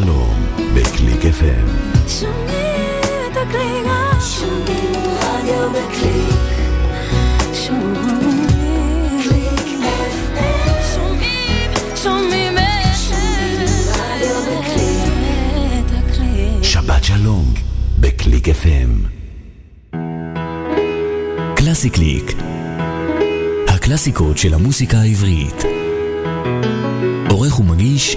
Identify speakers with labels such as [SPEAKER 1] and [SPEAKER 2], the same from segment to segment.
[SPEAKER 1] שלום, בקליק FM.
[SPEAKER 2] שומעים את הקליק, שומעים רדיו בקליק. שומעים קליק FM. שומעים, שומעים רדיו בקליק.
[SPEAKER 1] שבת שלום, בקליק FM. קלאסי קליק. הקלאסיקות של המוסיקה העברית. עורך ומגיש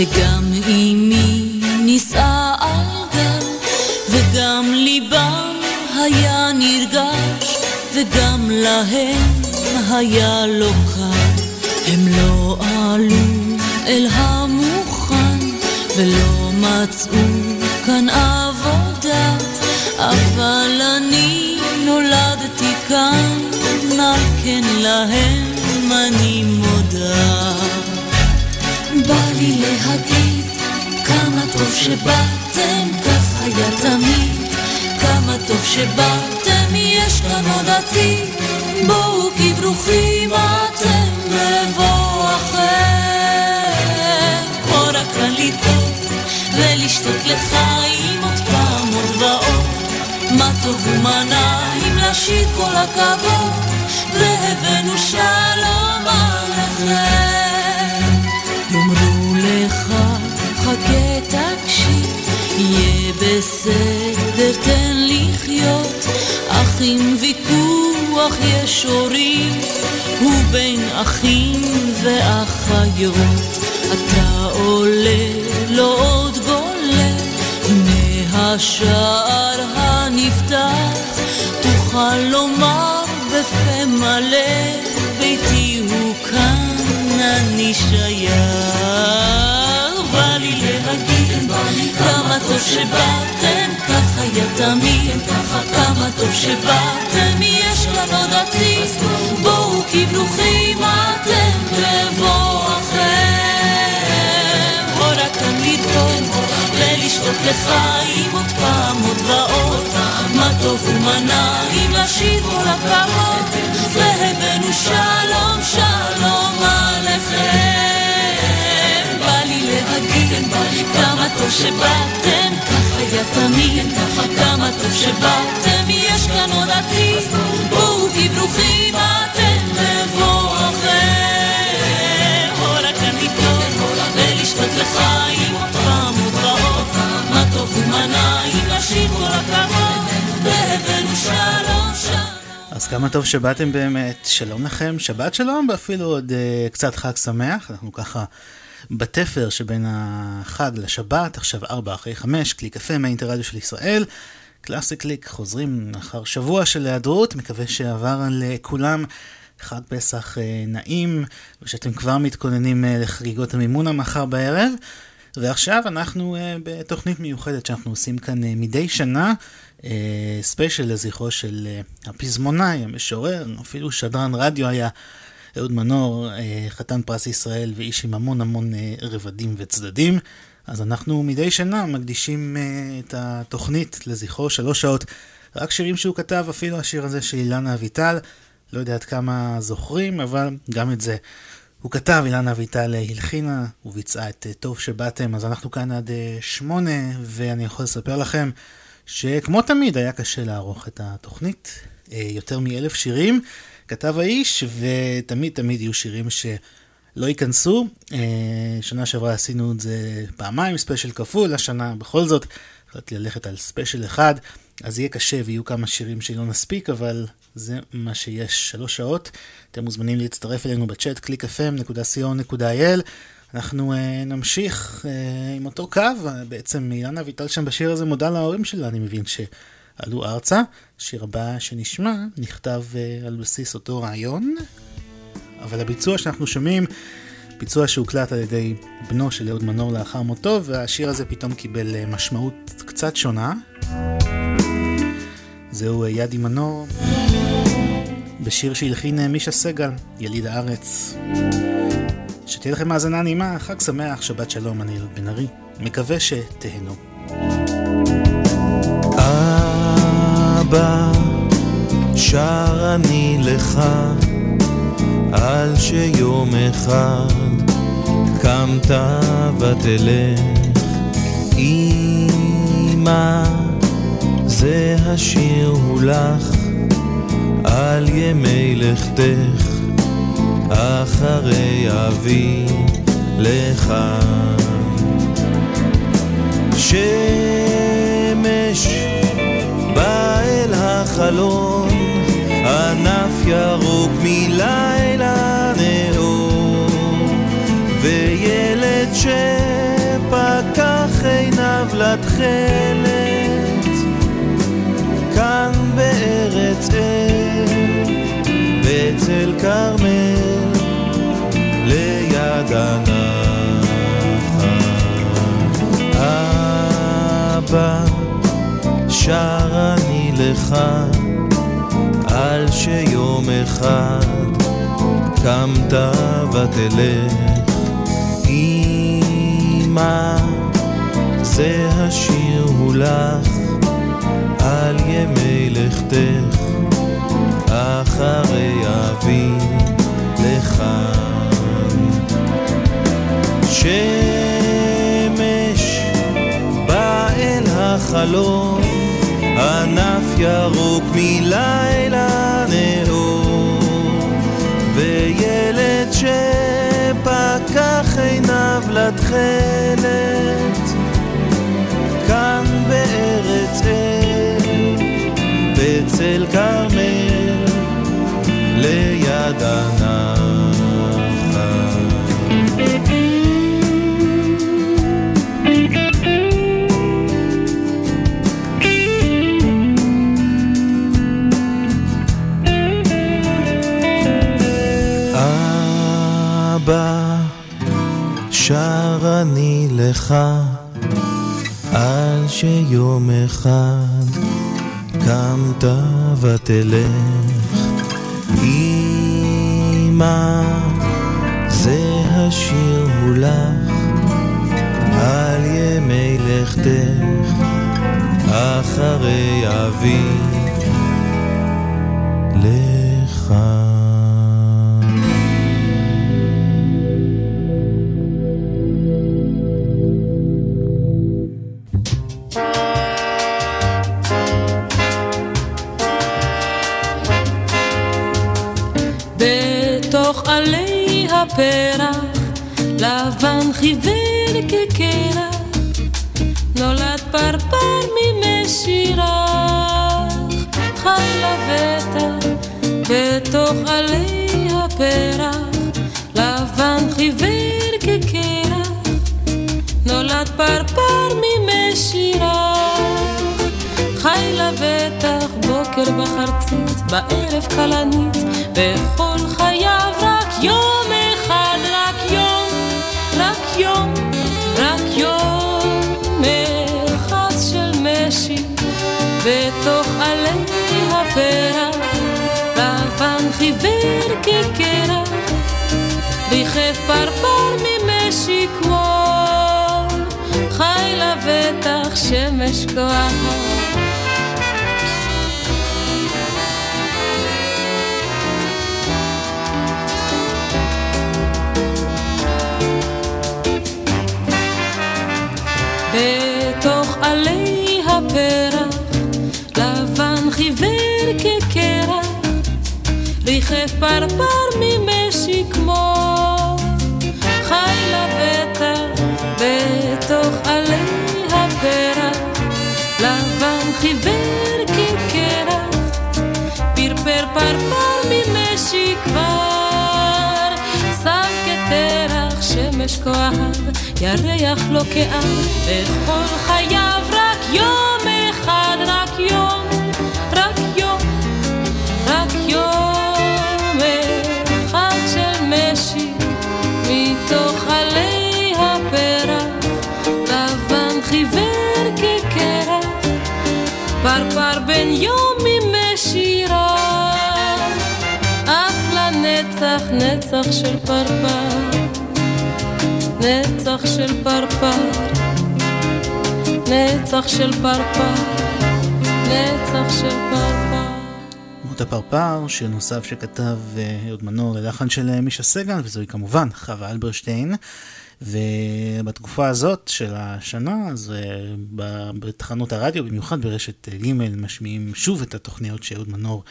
[SPEAKER 2] חדש, וגם אמי נישאה על גל, וגם ליבם היה נרגש, וגם להם היה לא קל. הם לא עלו אל המוכן, ולא מצאו כאן עבודה, אבל אני נולדתי כאן, על כן להם אני להגיד כמה טוב שבאתם, כך היה תמיד. כמה טוב שבאתם, יש כאן עוד עתיד. בואו כי ברוכים אתם בבוא אחר. או רק ללטות ולשתות לחיים עוד פעם עוד ועוד. מה טוב ומה נעים לשיר כל הכבוד, והבאנו שלום עליכם. חכה תקשיב, יהיה בסדר, תן לחיות, אך עם ויכוח יש הורים, ובין אחים ואחיות, אתה עולה, לא עוד גולה, הנה השער הנפתח, תוכל לומר בפה מלא, ביתי הוא כאן, אני שייך. בא לי להגיד כמה טוב שבאתם, כך היה תמיד, כמה טוב שבאתם, יש כאן עוד עתיד, בואו כי ברוכים אתם בבואכם. או רק כאן לטעון ולשתות לחיים עוד פעם עוד ועוד, מה טוב ומה נעים לשיר כל הכבוד, והבאנו שלום שלום עליכם. בא לי להגיד כמה טוב שבאתם, כך היה תמיד, כמה טוב שבאתם, יש כאן עוד עתיד, בואו כי אתם בבואכם. או רק כאן לטעון ולשתות לחיים פעם ועוד, מה טוב כל הכבוד, והבאנו שלום שלום.
[SPEAKER 3] אז כמה טוב שבאתם באמת, שלום לכם, שבת שלום ואפילו עוד uh, קצת חג שמח, אנחנו ככה בתפר שבין החג לשבת, עכשיו ארבע אחרי חמש, קליק יפה מהאינטרדיו של ישראל, קלאסי קליק, חוזרים אחר שבוע של היעדרות, מקווה שעבר על uh, כולם חג פסח uh, נעים, ושאתם כבר מתכוננים uh, לחגיגות המימונה מחר בערב. ועכשיו אנחנו בתוכנית מיוחדת שאנחנו עושים כאן מדי שנה, ספיישל לזכרו של הפזמונאי, המשורר, אפילו שדרן רדיו היה אהוד מנור, uh, חתן פרס ישראל ואיש עם המון המון uh, רבדים וצדדים. אז אנחנו מדי שנה מקדישים uh, את התוכנית לזכרו שלוש שעות, רק שירים שהוא כתב, אפילו השיר הזה של אילנה אביטל, לא יודע עד כמה זוכרים, אבל גם את זה. הוא כתב, אילנה אביטל הלחינה וביצעה את אה, טוב שבאתם, אז אנחנו כאן עד אה, שמונה, ואני יכול לספר לכם שכמו תמיד היה קשה לערוך את התוכנית, אה, יותר מאלף שירים כתב האיש, ותמיד תמיד יהיו שירים שלא ייכנסו. שנה שעברה עשינו את זה פעמיים, ספיישל כפול, השנה בכל זאת החלטתי ללכת על ספיישל אחד. אז יהיה קשה ויהיו כמה שירים שלא נספיק, אבל זה מה שיש, שלוש שעות. אתם מוזמנים להצטרף אלינו בצ'אט www.clickfm.co.il. אנחנו uh, נמשיך uh, עם אותו קו, בעצם אילנה אביטל שם בשיר הזה מודה להורים שלה, אני מבין שעלו ארצה. השיר הבא שנשמע נכתב uh, על בסיס אותו רעיון, אבל הביצוע שאנחנו שומעים, ביצוע שהוקלט על ידי בנו של אהוד מנור לאחר מותו, והשיר הזה פתאום קיבל uh, משמעות קצת שונה. זהו ידי מנור, בשיר שהלחין מישה סגל, יליד הארץ. שתהיה לכם האזנה נעימה, חג שמח, שבת שלום, אני ילד בן ארי. מקווה שתהנו.
[SPEAKER 4] אבא, שר אני לך, על שיום אחד קמת ותלך. אמא, זה השיר הוא לך, על ימי לכתך. אחרי אבי לך. שמש בא אל החלון, ענף ירוק מלילה נאור, וילד שפקח עיניו לתכלת, כאן בארץ אל, בצל כרמל. ליד הנחל. אבא, שר אני לך, על שיום אחד קמת ותלך. אמא, זה השיר הוא לך, על ימי לכתך, אחרי אבי לך. שמש בא אל החלון, ענף ירוק מלילה נאור, וילד שפקח עיניו לתכלת, כאן בארץ אל, בצל כרמל, ליד הנחל. שר אני לך, על שיום אחד קמת ותלך. אמא, זה השיר הוא לך, על ימי לכתך, אחרי אבי
[SPEAKER 5] הפרח, לבן חיוור כקרח, נולד פרפר ממשירך, חי לבטח, בתוך עלי הפרח, לבן חיוור כקרח, נולד פרפר ממשירך, חי לבטח, בוקר בחרצית, בערב כלנית, בכל חייו רק יום אחד, בתוך עלי הפרח, לבן חיוור כקרח, ריחף פרפר ממשי כמו חי לבטח שמש כוח. בתוך עלי הפרח, חיוור כקרח, ריחף פרפר ממשי כמו חי לבטח, בתוך עלי הפרח, לבן חיוור הפרפר ממשי כבר שם כתרח שמש כואב, ירח לא כאב, וכל חייו רק יום פרפר בן יום נצח, נצח של פרפר, נצח של פרפר, נצח של פרפר, נצח של פרפר.
[SPEAKER 3] מות הפרפר, שיר נוסף שכתב אה, אהוד מנור ללחן של אה, מישה סגל, וזוהי כמובן חווה אלברשטיין. ובתקופה הזאת של השנה, אז אה, בתחנות הרדיו, במיוחד ברשת ג', משמיעים שוב את התוכניות שאהוד מנור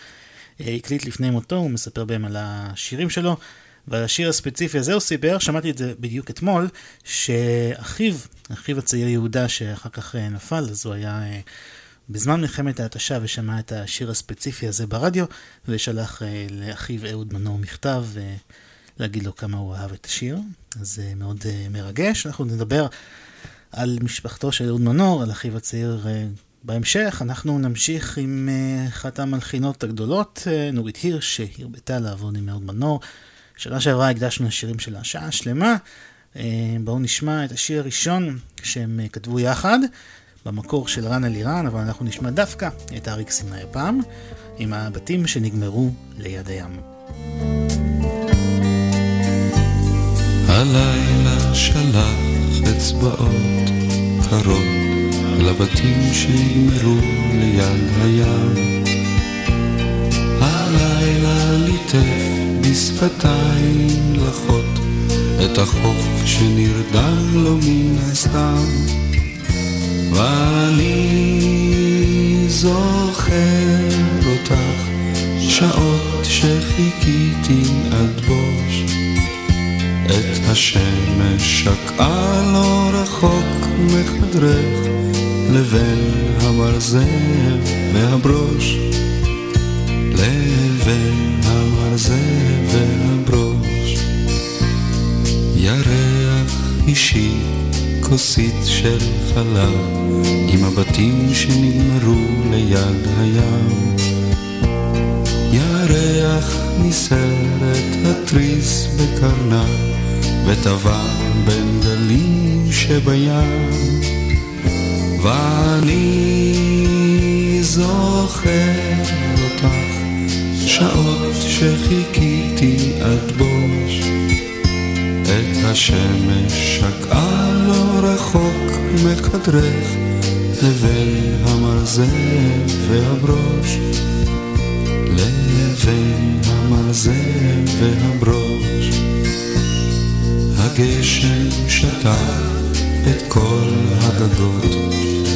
[SPEAKER 3] אה, הקליט לפני מותו, הוא מספר בהם על השירים שלו. ועל השיר הספציפי הזה הוא סיפר, שמעתי את זה בדיוק אתמול, שאחיו, אחיו הצעיר יהודה שאחר כך אה, נפל, אז הוא היה אה, בזמן מלחמת ההתשה ושמע את השיר הספציפי הזה ברדיו, ושלח לאחיו אהוד מנור מכתב להגיד לו כמה הוא אהב את השיר, אז זה מאוד מרגש. אנחנו נדבר על משפחתו של אהוד מנור, על אחיו הצעיר בהמשך אנחנו נמשיך עם אה, אחת המלחינות הגדולות, אה, נורית הירש, שהרבתה לעבוד עם אהוד מנור. שנה שעברה הקדשנו לשירים של השעה שלמה. אה, בואו נשמע את השיר הראשון שהם כתבו יחד, במקור של רן אלירן, אבל אנחנו נשמע דווקא את אריק סיני הפעם, עם הבתים שנגמרו ליד הים.
[SPEAKER 6] הלילה שלח אצבעות קרות לבתים שנגמרו ליד הים. הלילה ליטף בשפתיים לחות את החוף שנרדם לו מן הסתם. ואני זוכר אותך שעות שחיכיתי עד בוש את השמש שקעה לא רחוק מחדרך לבין המרזב והברוש, לבין המרזב והברוש. ירח אישי, כוסית של חלב, עם הבתים שנגמרו ליד הים. ירח ניסר את התריס בקרנה, וטבע בין גלים שבים. ואני זוכר אותך שעות שחיכיתי עד בוש את השמש שקעה לא רחוק מחדרך לבין המרזב והברוש לבין המרזב והברוש הגשם שטח את כל הגגות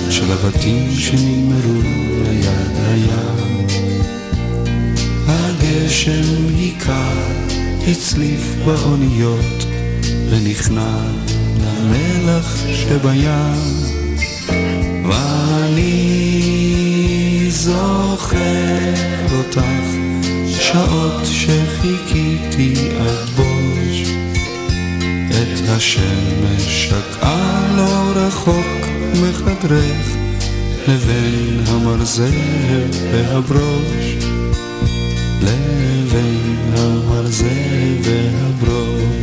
[SPEAKER 6] של הבתים שנגמרו ליד הים. הגשם היכה, הצליף באוניות, ונכנע למלח שבים. ואני זוכר אותך, שעות שחיכיתי עד בוש. את השמש שקעה לא רחוק מחדרך לבין המרזל והברוש. לבין המרזל והברוש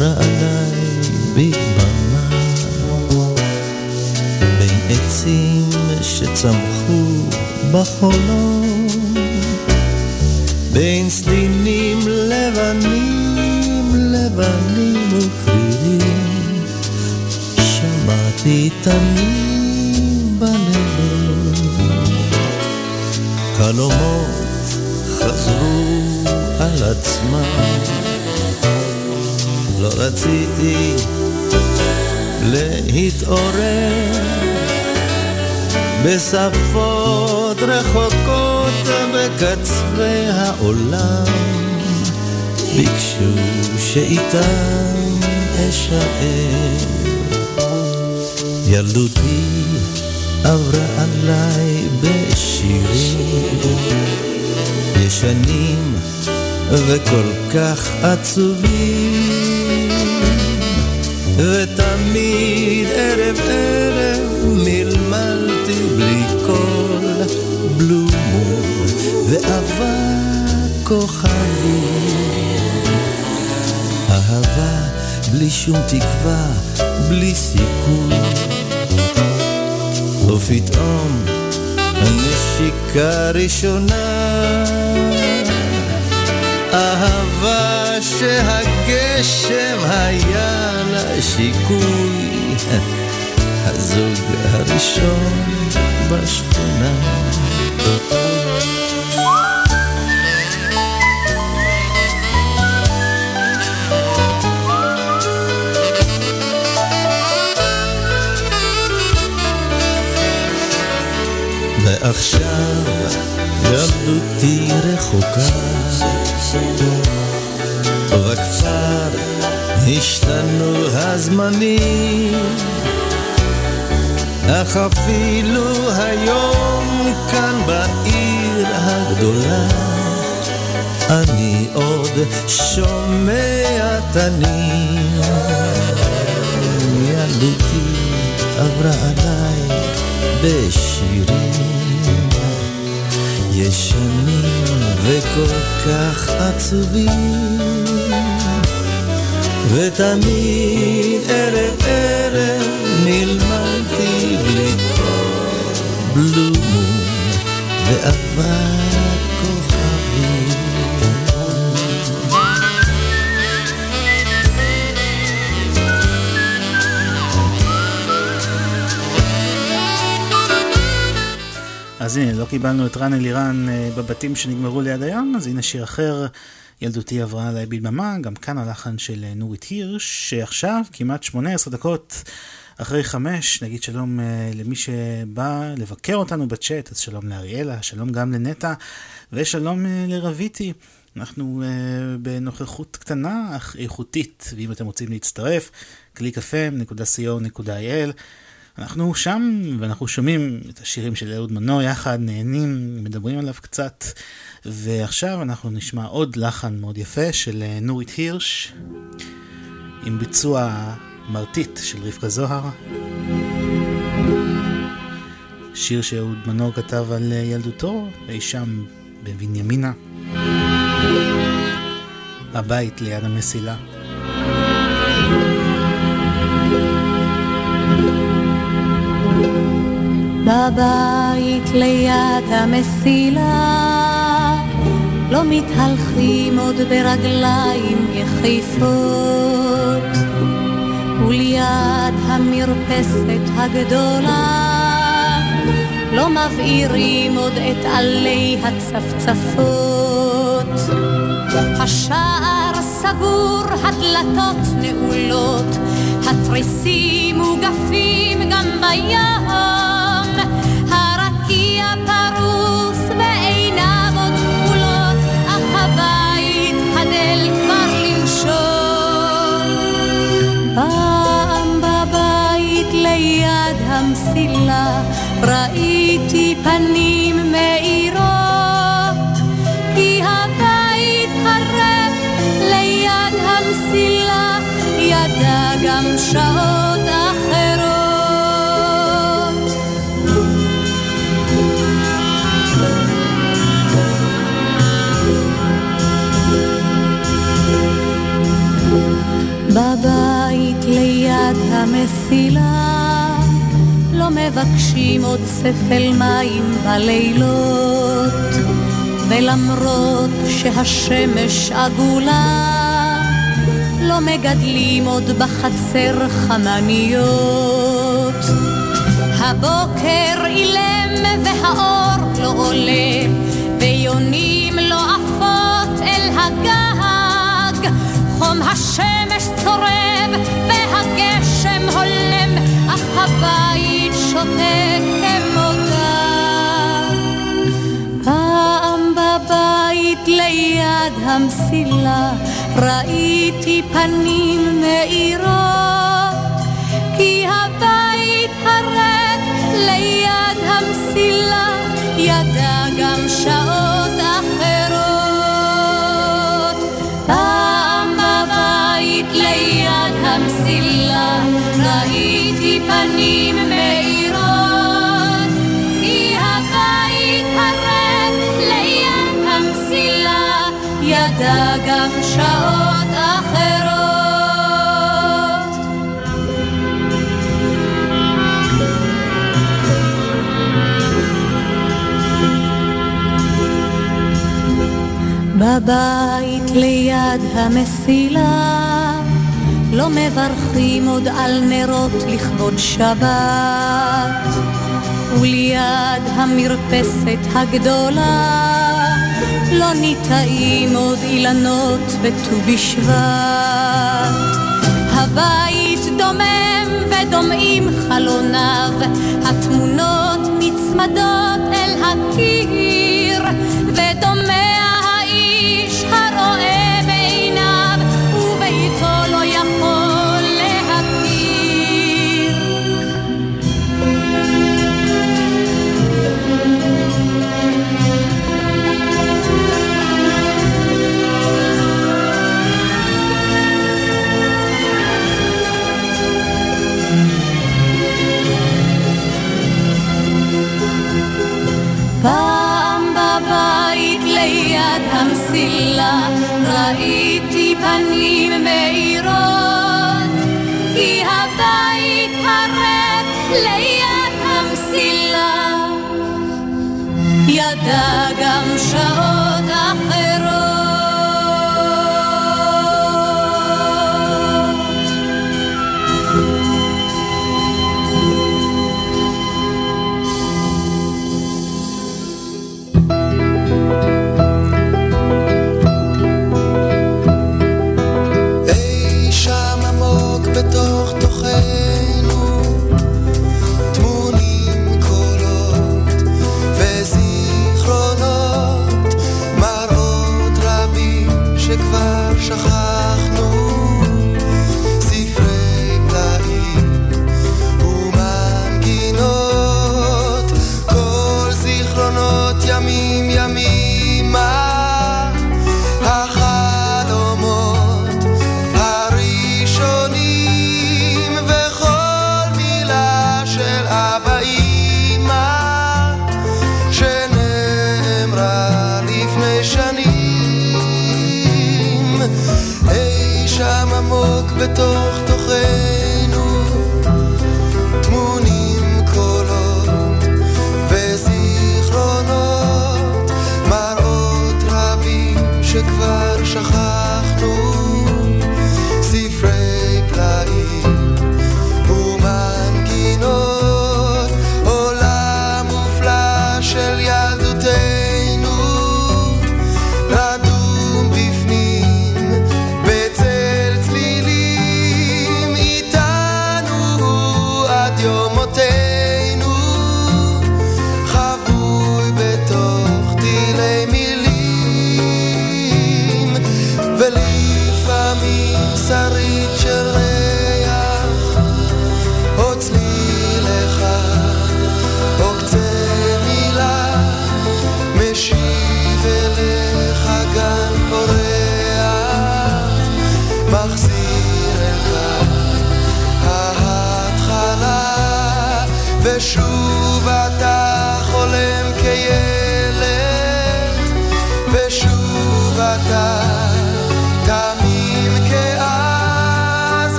[SPEAKER 7] עברה עליי בדממה בין עצים שצמחו בחולון בין סדינים לבנים לבנים וקרירים שמעתי תמיד בלילות חלומות חזרו על עצמם. לא רציתי להתעורר. בשפות רחוקות בקצווי העולם ביקשו שאיתם אשאר. ילדותי עברה עליי בשירים ישנים וכל כך עצובים ותמיד ערב ערב מלמלתי בלי קול בלומות ואבק כוכבים אהבה בלי שום תקווה, בלי סיכוי ופתאום הנשיקה ראשונה אהבה שהגשם היה לה שיקוי הזוג הראשון בשכונה. ועכשיו ילדותי רחוקה ובכפר השתנו הזמנים אך אפילו היום כאן בעיר הגדולה אני עוד שומע תנים ילדותי עברה עליי בשירים ישנים וכל כך עצובים. ותמיד ערב ערב נלמדתי בלי כל בלומון ואבק
[SPEAKER 3] אז הנה, לא קיבלנו את רן אלירן אה, בבתים שנגמרו ליד הים, אז הנה שיר אחר, ילדותי עברה עליי בדממה, גם כאן הלחן של אה, נורית הירש, שעכשיו, כמעט 18 דקות אחרי חמש, נגיד שלום אה, למי שבא לבקר אותנו בצ'אט, אז שלום לאריאלה, שלום גם לנטע, ושלום לרביטי. אנחנו uh, בנוכחות קטנה אך איכותית, ואם אתם רוצים להצטרף, www.clickfm.co.il אנחנו שם, ואנחנו שומעים את השירים של אהוד מנור יחד, נהנים, מדברים עליו קצת, ועכשיו אנחנו נשמע עוד לחן מאוד יפה של אה, נורית הירש, עם ביצוע מרטיט של רבקה זוהר. שיר שאהוד מנור כתב על אה, ילדותו, אי שם בבנימינה. הבית ליד המסילה.
[SPEAKER 8] בבית ליד המסילה. לא מתהלכים עוד ברגליים יחיפות וליד המרפסת הגדולה. לא מבעירים עוד את עלי הצפצפות. השער סגור, הדלתות נעולות, התריסים מוגפים גם המסילה ראיתי פנים מאירות כי הבית הרב ליד המסילה ידע גם שעות תפילה, לא מבקשים עוד ספל מים בלילות, ולמרות שהשמש עגולה, לא מגדלים עוד בחצר חמניות. הבוקר אילם והאור לא עולה,
[SPEAKER 7] ויונים לא עפות אל הגג, חום השמש צורם בבית ליד המסילה ראיתי פנים מאירות כי הבית הריק ליד המסילה ידע גם שעות אחרות. פעם בבית ליד המסילה ראיתי פנים מאירות שעות אחרות. בבית ליד המסילה לא מברכים עוד על נרות לכבוד שבת, וליד המרפסת הגדולה לא ניטעים עוד אילנות בט"ו בשבט. הבית דומם ודומעים חלוניו, התמונות נצמדות אל הקיר, ודומע האיש הרואה שלה ראיתי פנים מאירות, כי הבית הריק ליד המסילה, ידע גם שעות אחרות.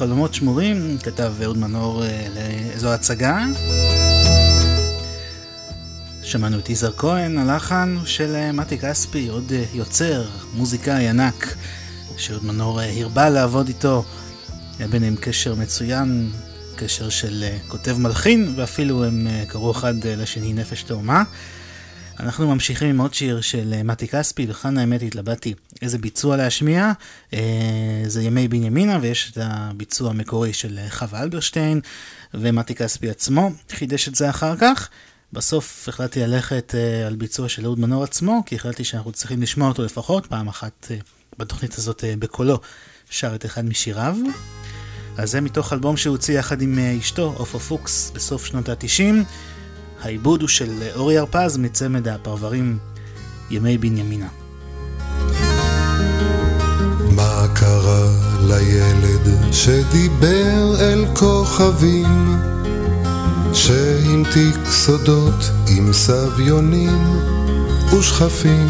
[SPEAKER 3] חלומות שמורים, כתב אהוד מנור לאיזו הצגה. שמענו את יזהר כהן, הלחן של מתי כספי, עוד יוצר, מוזיקאי ענק, שאהוד מנור הרבה לעבוד איתו. היה ביניהם קשר מצוין, קשר של כותב מלחין, ואפילו הם קראו אחד לשני נפש תאומה. אנחנו ממשיכים עם עוד שיר של מתי כספי, וכאן האמת התלבטתי איזה ביצוע להשמיע. זה ימי בנימינה, ויש את הביצוע המקורי של חווה אלברשטיין, ומתי כספי עצמו חידש את זה אחר כך. בסוף החלטתי ללכת על ביצוע של אהוד מנור עצמו, כי החלטתי שאנחנו צריכים לשמוע אותו לפחות פעם אחת בתוכנית הזאת בקולו, שר את אחד משיריו. אז זה מתוך אלבום שהוא הוציא יחד עם אשתו, עופרה פוקס, בסוף שנות ה-90. העיבוד הוא של uh, אורי הרפז מצמד הפרברים ימי בנימינה.
[SPEAKER 9] מה קרה לילד שדיבר אל כוכבים? שהמתיק סודות עם סביונים ושכפים,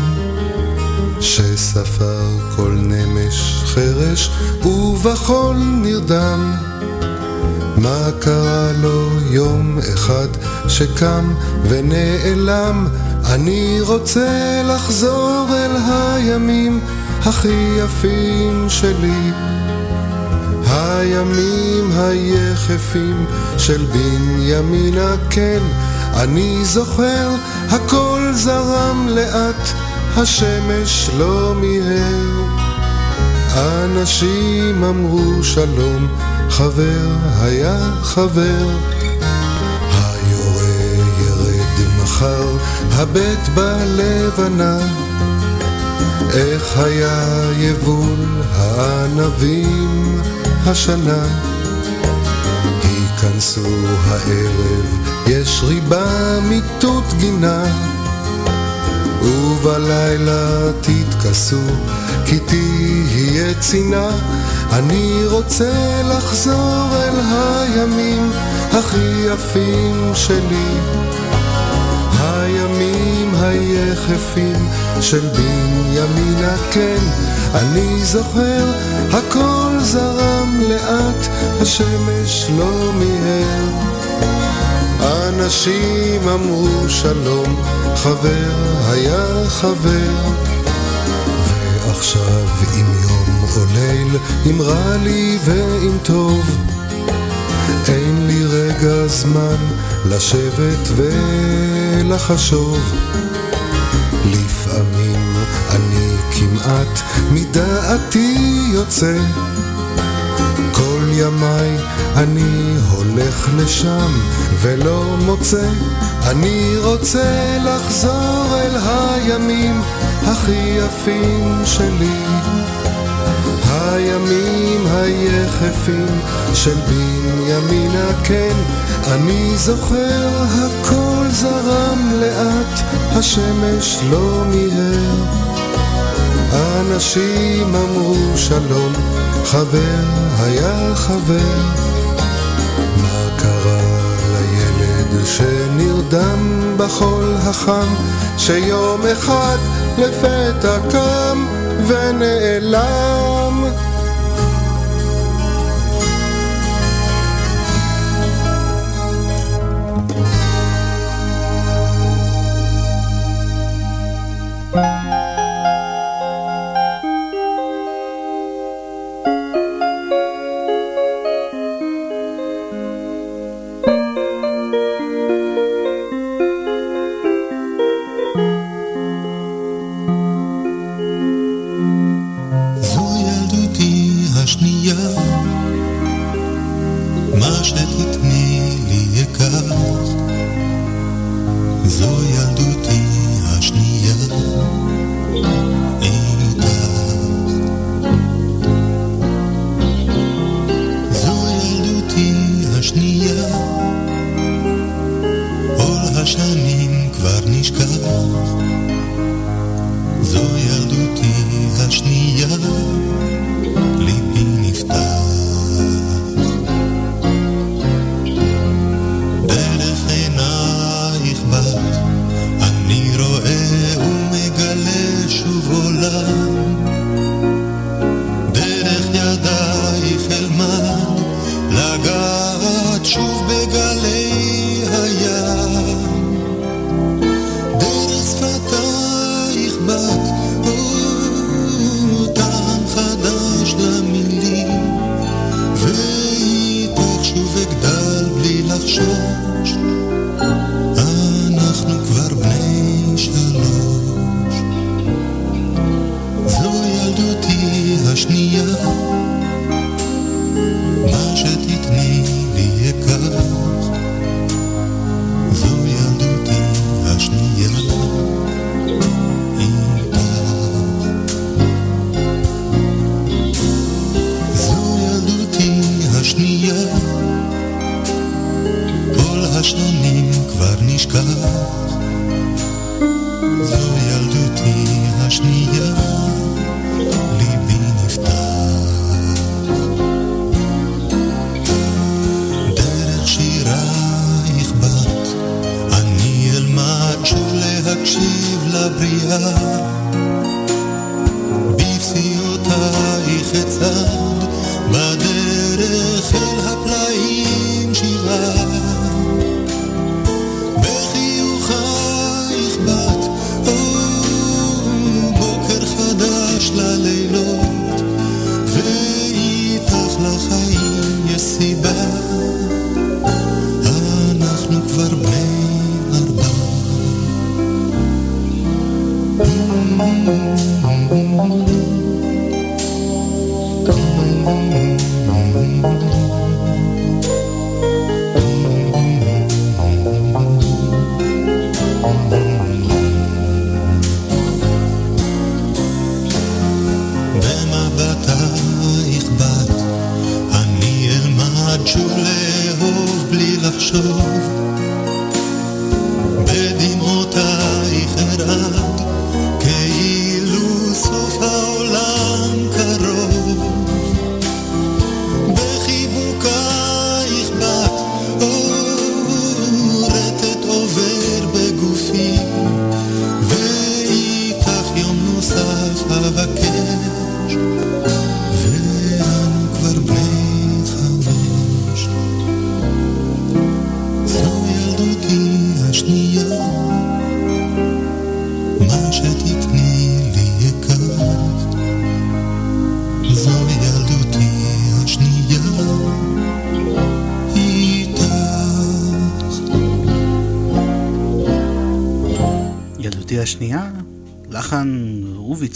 [SPEAKER 9] שספר כל נמש חרש ובחול נרדם. מה קרה לו יום אחד שקם ונעלם? אני רוצה לחזור אל הימים הכי יפים שלי. הימים היחפים של בנימינה כן, אני זוכר, הכל זרם לאט, השמש לא מיהר. אנשים אמרו שלום, חבר היה חבר. היורה ירד מחר, הבט בלבנה. איך היה יבול הענבים השנה? היכנסו הערב, יש ריבה מיטוט גינה, ובלילה תתכסו, כי תהיה צינה. אני רוצה לחזור אל הימים הכי יפים שלי. הימים היחפים של בנימינה, כן, אני זוכר, הכל זרם לאט, השמש לא מיהר. אנשים אמרו שלום, חבר היה חבר. ועכשיו אם יום או ליל, אם רע לי ואם טוב, אין לי רגע זמן לשבת ולחשוב. לפעמים אני כמעט מדעתי יוצא. כל ימיי אני הולך לשם ולא מוצא. אני רוצה לחזור אל הימים הכי יפים שלי. הימים היחפים של בנימינה, כן, אני זוכר, הכל זרם לאט, השמש לא מיהר. אנשים אמרו שלום, חבר היה חבר. מה קרה לילד שנרדם בחול החם, שיום אחד לפתע קם ונעלם?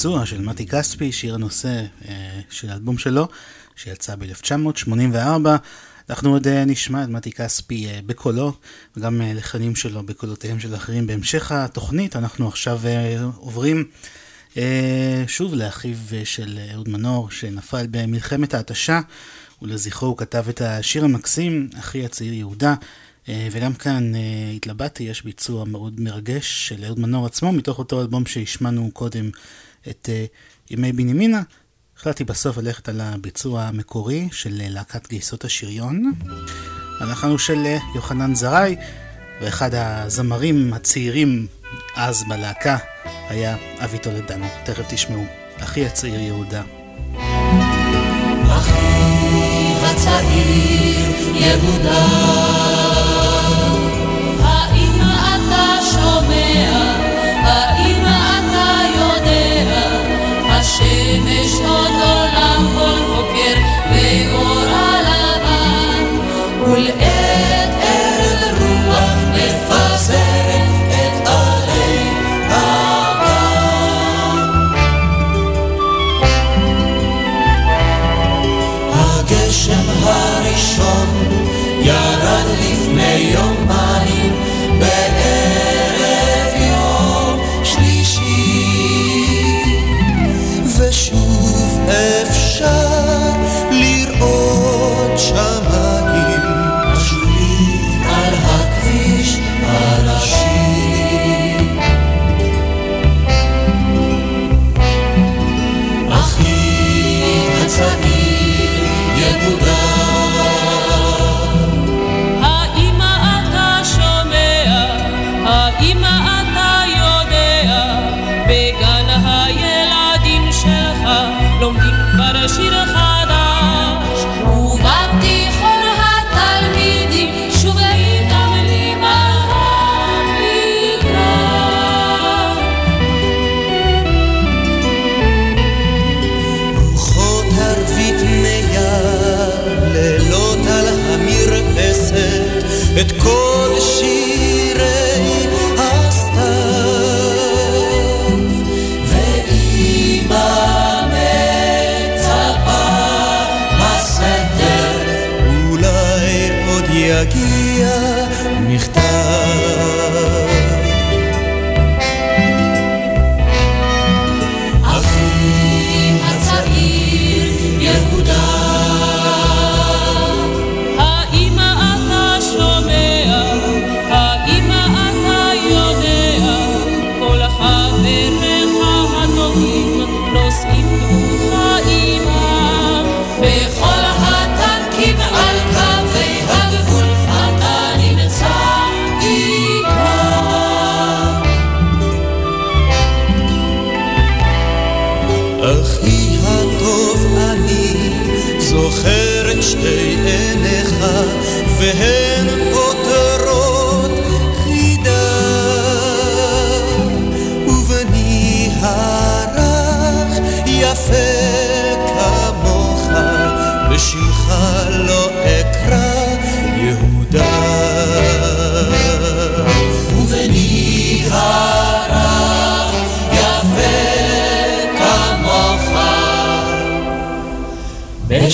[SPEAKER 3] ביצוע של מתי כספי, שיר הנושא אה, של האלבום שלו, שיצא ב-1984. אנחנו עוד אה, נשמע את מתי כספי אה, בקולו, וגם אה, לחנים שלו בקולותיהם של אחרים בהמשך התוכנית. אנחנו עכשיו אה, עוברים אה, שוב לאחיו אה, של אהוד מנור, שנפל במלחמת ההתשה, ולזכרו הוא כתב את השיר המקסים, אחי הצעיר יהודה. אה, וגם כאן אה, התלבטתי, יש ביצוע מאוד מרגש של אהוד מנור עצמו, מתוך אותו אלבום שהשמענו קודם את uh, ימי בנימינה. החלטתי בסוף ללכת על הביצוע המקורי של uh, להקת גייסות השריון. הלחן של uh, יוחנן זרעי, ואחד הזמרים הצעירים אז בלהקה היה אבי טולדנו. תכף תשמעו. אחי הצעיר יהודה.
[SPEAKER 5] אחי הצעיר יהודה השמש עוד עולה כל בוקר באורה לבן ולעת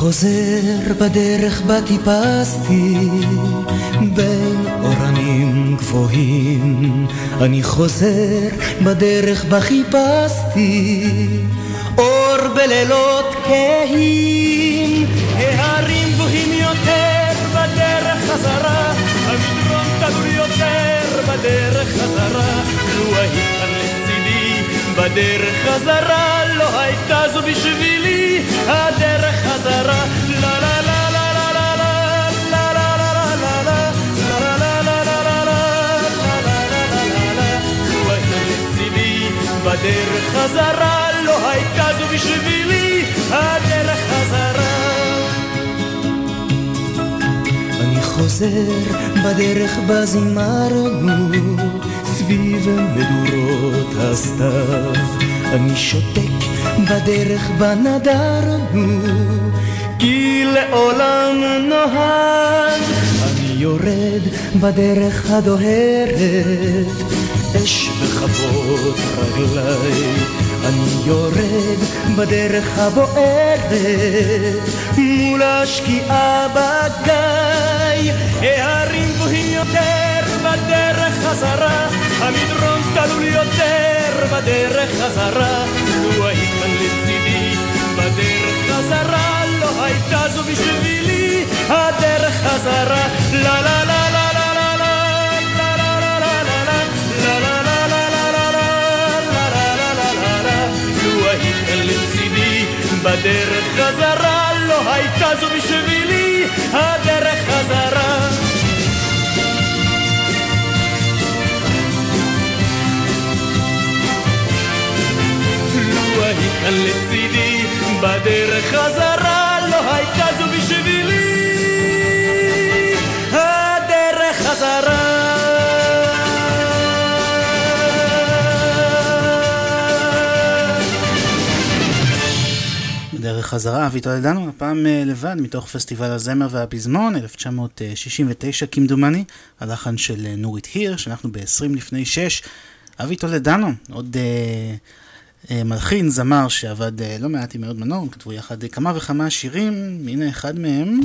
[SPEAKER 7] חוזר בדרך בה טיפסתי בין אורנים גבוהים. אני חוזר בדרך בה חיפשתי אור בלילות כהים. ההרים גבוהים יותר בדרך חזרה המדרון תלול יותר בדרך חזרה. לו היית כאן בדרך חזרה לא הייתה זו היא הדרך חזרה. לה לה לה בדרך חזרה לא הייתה זו בשבילי הדרך חזרה. אני חוזר בדרך בה זימרנו סביב מדורות הסתיו אני שותק בדרך בה נדרנו כי לעולם נוהג. אני יורד בדרך הדוהרת אש בכבות רגליי אני יורד בדרך הבוערת מול השקיעה בגיא. ההרים גבוהים יותר בדרך חזרה המדרון תלול יותר בדרך חזרה לו היית כאן לצידי בדרך חזרה לא הייתה זו בשבילי הדרך חזרה לה לה לה בדרך חזרה לא הייתה זו בשבילי הדרך חזרה היית כאן לצידי בדרך חזרה לא הייתה זו בשבילי הדרך חזרה
[SPEAKER 3] דרך חזרה, אבי טולדנו, הפעם אה, לבד, מתוך פסטיבל הזמר והפזמון, 1969 כמדומני, הלחן של אה, נורית הירש, אנחנו ב-20 לפני 6. אבי טולדנו, עוד אה, מלחין, זמר, שעבד אה, לא מעט עם אהוד מנור, כתבו יחד אה, כמה וכמה שירים, הנה אחד מהם,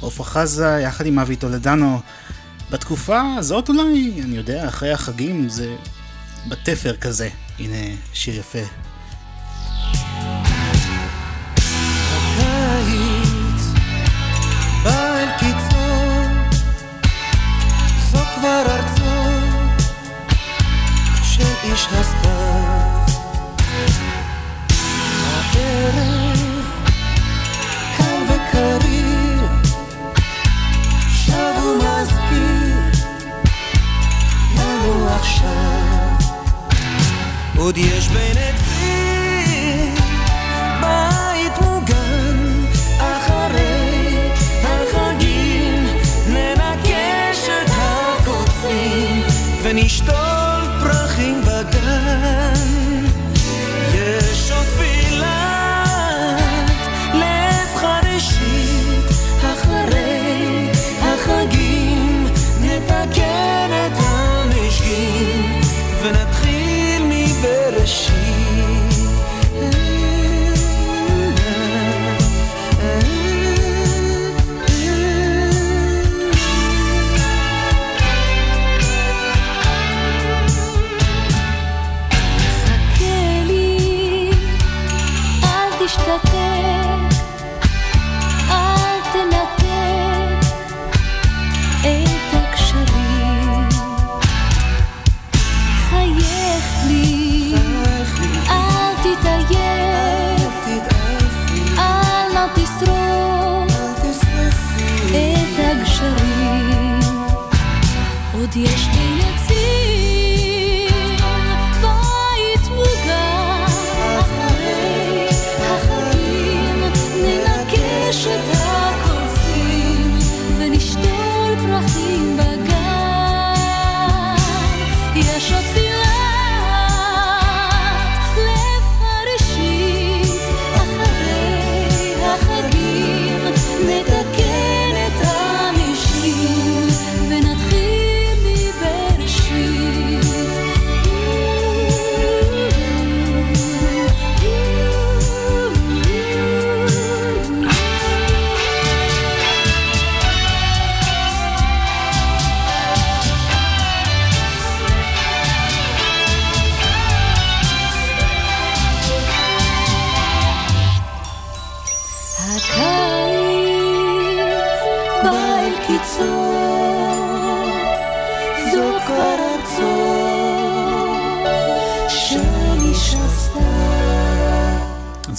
[SPEAKER 3] עופרה חזה, יחד עם אבי טולדנו. בתקופה הזאת אולי, אני יודע, אחרי החגים, זה בתפר כזה. הנה שיר יפה.
[SPEAKER 7] כבר ארצו של איש הסתיו. עוד יש בין עצים בית מוגן אחרי החגים ננקש את הקוצים ונשתול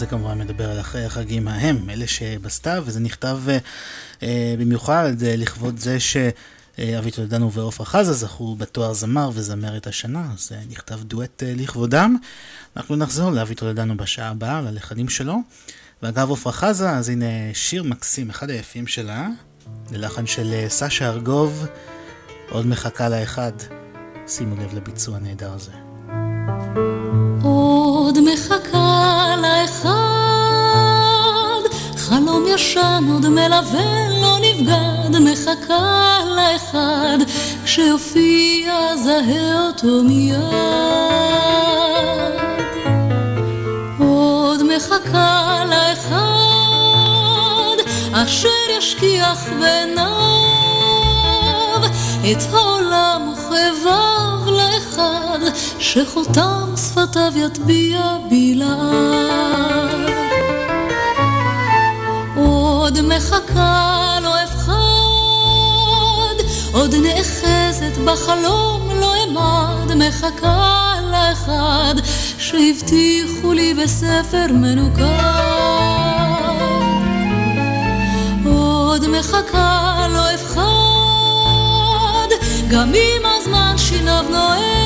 [SPEAKER 3] זה כמובן מדבר על אחרי החגים ההם, אלה שבסתיו, וזה נכתב אה, אה, במיוחד אה, לכבוד זה שאבי תולדנו ועופרה חזה זכו בתואר זמר וזמרת השנה, אז אה, נכתב דואט אה, לכבודם. אנחנו נחזור לאבי תולדנו בשעה הבאה, ללכדים שלו. ואגב עופרה חזה, אז הנה שיר מקסים, אחד היפים שלה, ללחן של אה, סשה ארגוב, עוד מחכה לאחד. שימו לב לביצוע הנהדר הזה.
[SPEAKER 2] עוד מחכה לאחד, חלום ישן עוד מלווה לא נבגד, מחכה לאחד, כשיופיע זהה אותו מיד. עוד מחכה לאחד, אשר ישכיח בעיניו את העולם וכאביו לאחד, שחותם שפתיו יטביע בלעד. עוד מחכה לו אחד, עוד נאחזת בחלום לא אמד, מחכה לאחד, שהבטיחו לי בספר מנוקד. עוד מחכה לו אחד, גם אם הזמן שיניו עוד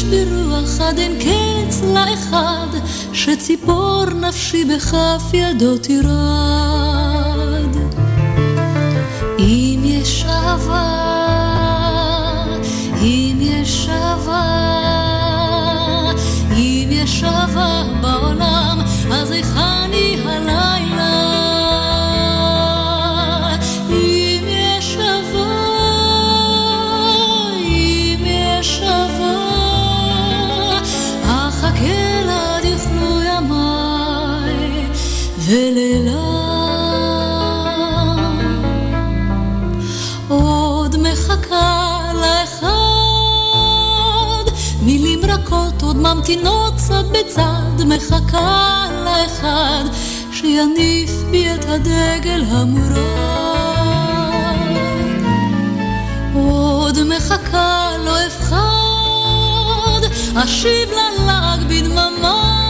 [SPEAKER 2] יש ברוח עד אין קץ לאחד, שציפור נפשי בכף ידו תירד. ממתינות צד בצד, מחכה לאחד, שיניף בי את הדגל המורד. עוד מחכה לו אחד, אשיב ללעג בדממה,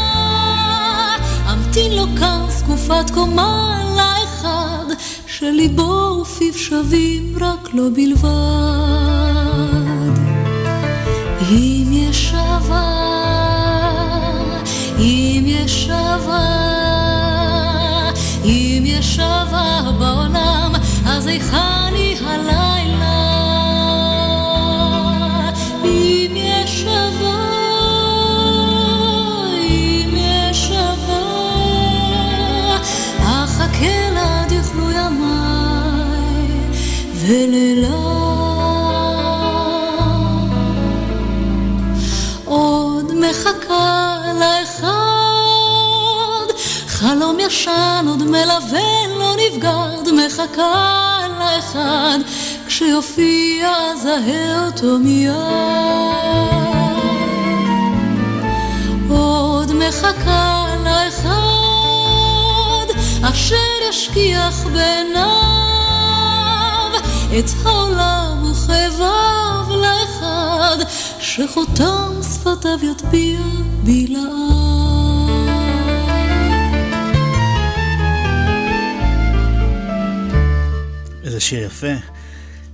[SPEAKER 2] אמתין לו כאן זקופת קומה לאחד, שליבו ופיו שווים רק לו בלבד. אהבה, אם יש אהבה בעולם, אז היכן היא הלילה? אם יש אהבה, אם יש אהבה, אחכה לה ימיי ולילה. ישן עוד מלווה לא נבגד, מחכה לאחד, כשיופיע זהה אותו מיד. עוד מחכה לאחד, אשר ישכיח בעיניו את העולם וכאביו לאחד, שחותם שפתיו יטביע בלעד.
[SPEAKER 3] איזה שיר יפה.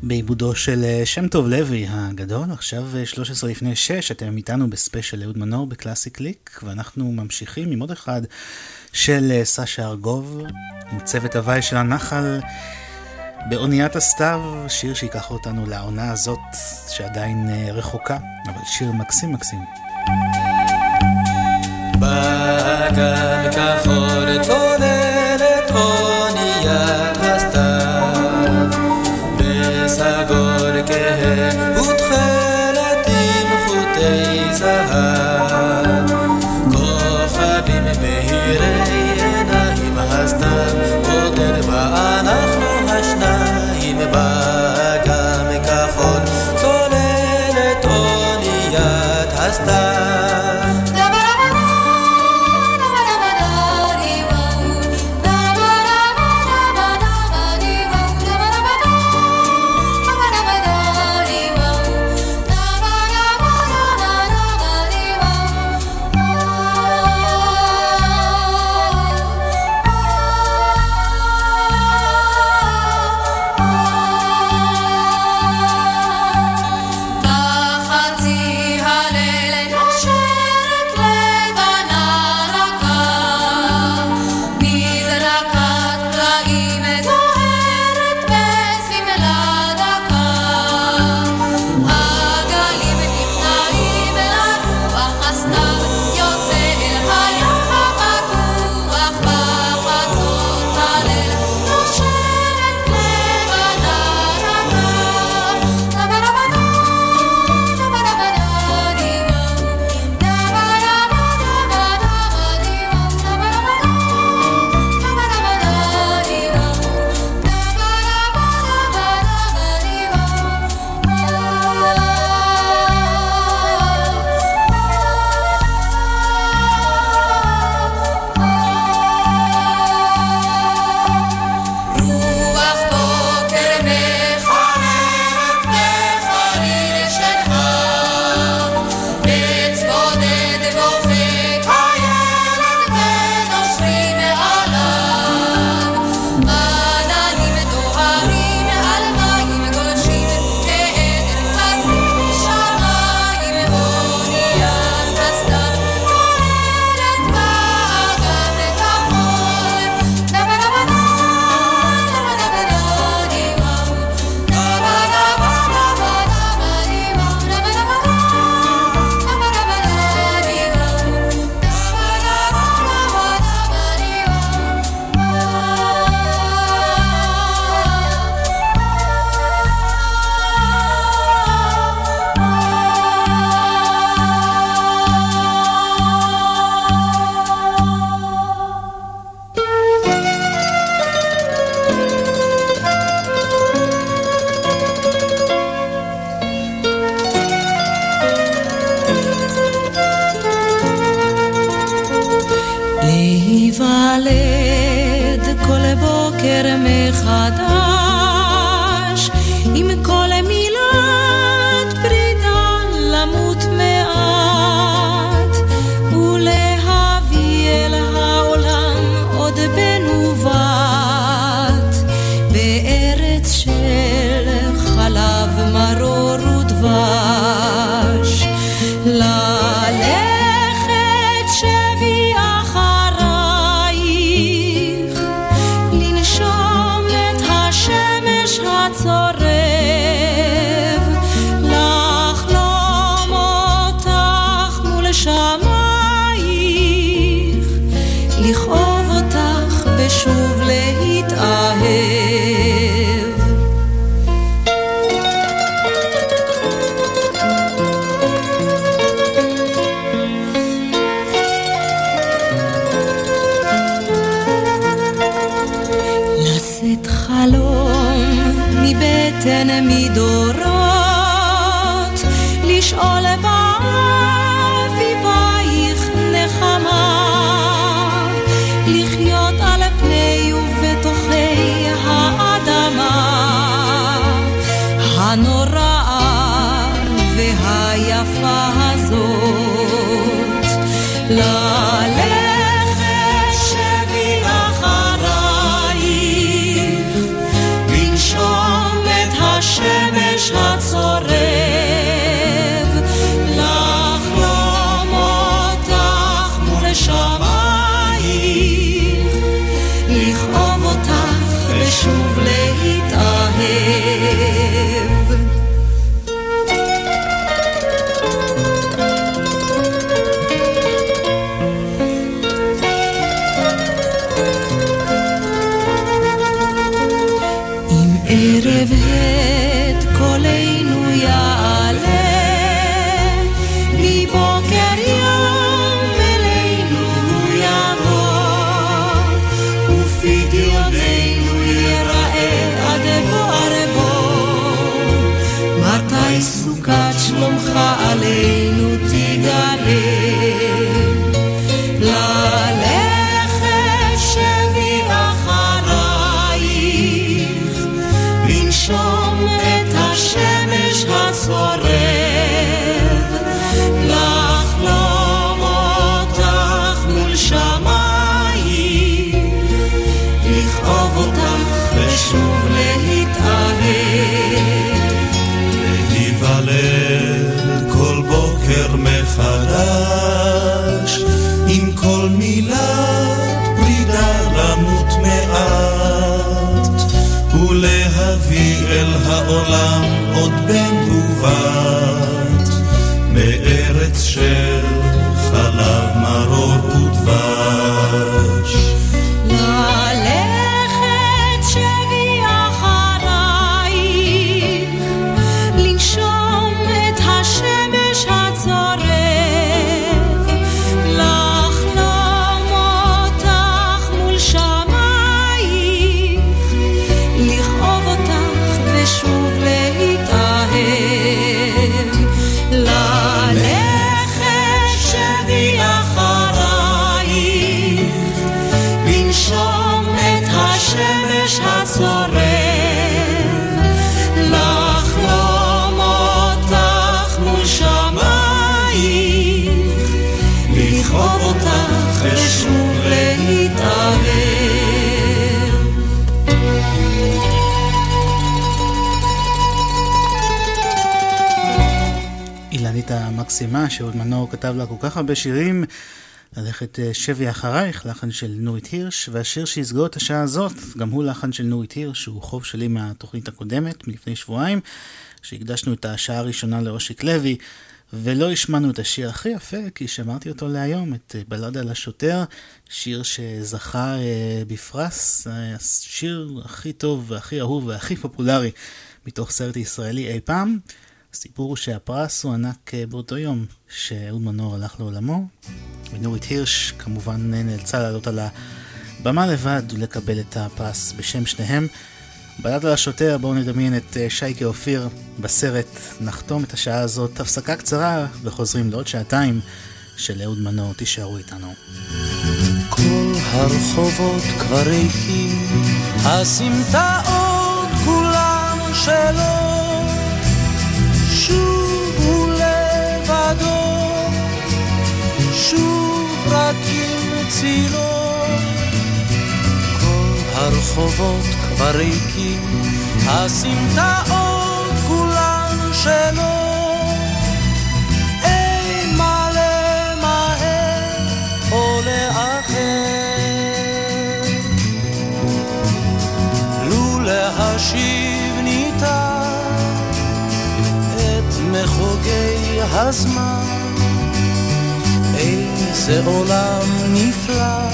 [SPEAKER 3] בעיבודו של אה, שם טוב לוי הגדול, עכשיו 13 לפני 6, אתם איתנו בספיישל אהוד מנור בקלאסי קליק, ואנחנו ממשיכים עם עוד אחד של סשה ארגוב, עם צוות הווי של הנחל. באוניית הסתיו, שיר שיקח אותנו לעונה הזאת, שעדיין רחוקה, אבל שיר מקסים מקסים.
[SPEAKER 10] באגן כחול צוללת
[SPEAKER 11] Hashem.
[SPEAKER 3] שאהוד מנור כתב לה כל כך הרבה שירים, ללכת אה, שבי אחרייך, לחן של נורית הירש, והשיר שיסגור את השעה הזאת, גם הוא לחן של נורית הירש, שהוא חוב שלי מהתוכנית הקודמת, מלפני שבועיים, שהקדשנו את השעה הראשונה לאושיק לוי, ולא השמענו את השיר הכי יפה, כי שמרתי אותו להיום, את אה, בלדה לשוטר, שיר שזכה אה, בפרס, השיר הכי טוב והכי אהוב והכי פופולרי מתוך סרט ישראלי אי פעם. הסיפור הוא שהפרס הוענק אה, באותו יום שאהוד מנור הלך לעולמו, ונורית הירש כמובן נאלצה לעלות על הבמה לבד ולקבל את הפרס בשם שניהם. בלד על השוטר, בואו נדמיין את אה, שייקה אופיר בסרט, נחתום את השעה הזאת, הפסקה קצרה וחוזרים לעוד שעתיים של אהוד מנור, תישארו איתנו.
[SPEAKER 12] כל הרחובות כבר ריקים, הסמטאות כולם שלו עם צילו. כל הרחובות כבר ריקים, הסמטאות כולן שלו. אין מה למהר או לאחר. לו להשיב ניתן מחוגי הזמן. איזה עולם נפלא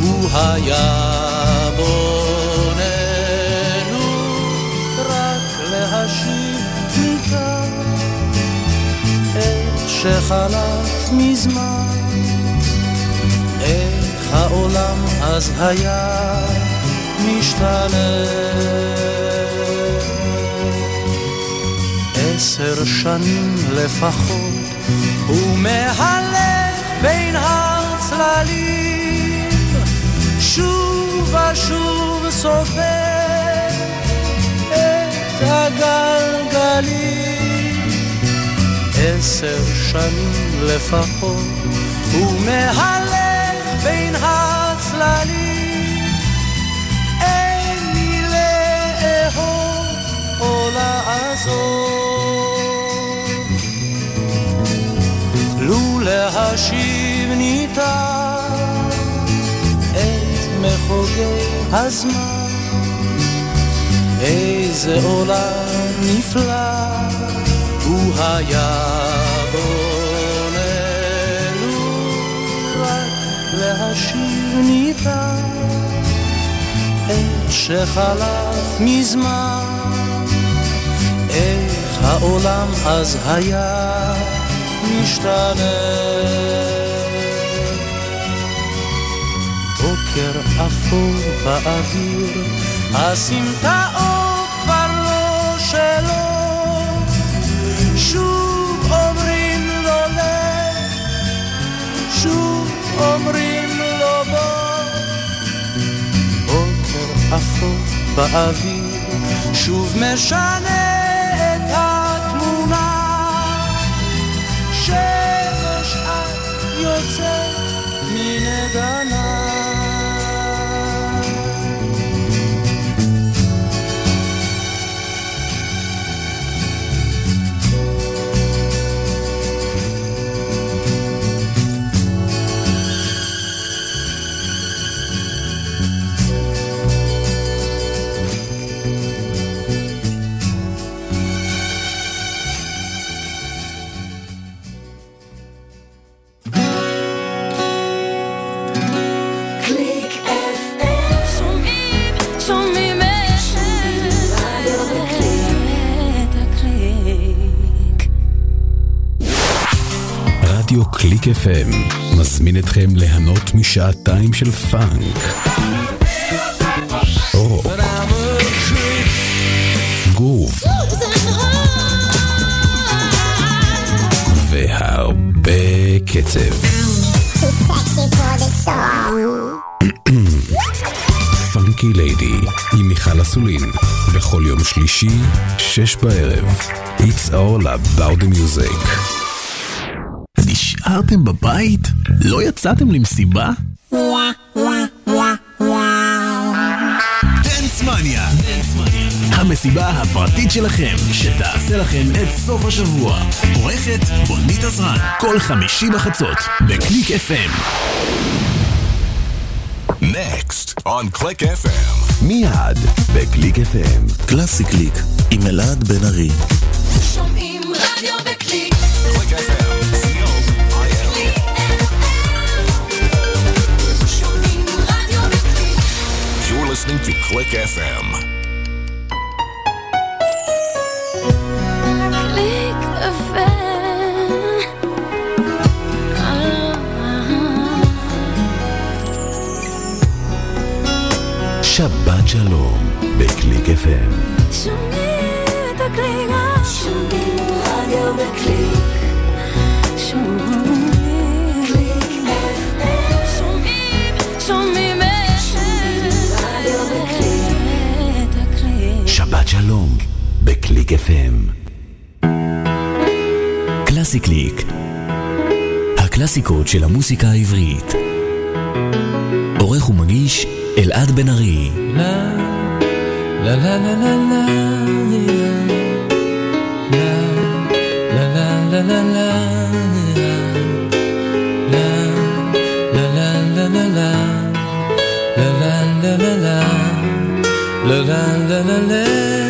[SPEAKER 12] הוא היה בוננו, רק להשיב מכאן שחלף מזמן. איך העולם אז היה משתלם. עשר שנים לפחות, מהלך בין הצללים, שוב ושוב סופר את הגלגלים. עשר שנים לפחות, הוא מהלך בין הצללים, אין לי לאהוב או לעזור. להשיב ניתן את מחוגי הזמן. איזה עולם נפלא הוא היה בוננו, רק להשיב ניתן את שחלף מזמן. איך העולם אז היה משתנה. בוקר אפור באוויר, הסמטאות כבר לא שלו. שוב אומרים לו לב, שוב אומרים לו בוא. בוקר אפור באוויר, שוב משנה ちゃ峰だな
[SPEAKER 1] קליק FM מזמין אתכם ליהנות משעתיים של פאנק. רוק. גרוב. והרבה קצב. Funky Lady עם מיכל אסולין בכל יום שלישי, שש בערב. It's all about the music. נשארתם בבית? לא יצאתם למסיבה? דנסמניה המסיבה הפרטית שלכם, שתעשה לכם את סוף השבוע. עורכת בונית עזרן, כל חמישי בחצות, בקליק FM.
[SPEAKER 13] Next on Click FM.
[SPEAKER 1] מיד בקליק FM.
[SPEAKER 13] קלאסי קליק עם אלעד בן ארי.
[SPEAKER 2] שומעים רדיו בקליק.
[SPEAKER 13] קליק FM. Listening to Click FM.
[SPEAKER 2] Click FM.
[SPEAKER 1] שבת שלום בקליק FM.
[SPEAKER 2] שומעים את הקליק, שומעים רדיו בקליק.
[SPEAKER 1] שלום בקליק FM. קלאסי קליק הקלאסיקות של המוסיקה העברית. עורך ומגיש אלעד בן ארי.
[SPEAKER 12] לה לה לה לה לה לה לה לה לה לה la la la la la
[SPEAKER 2] מתחילה לחיות את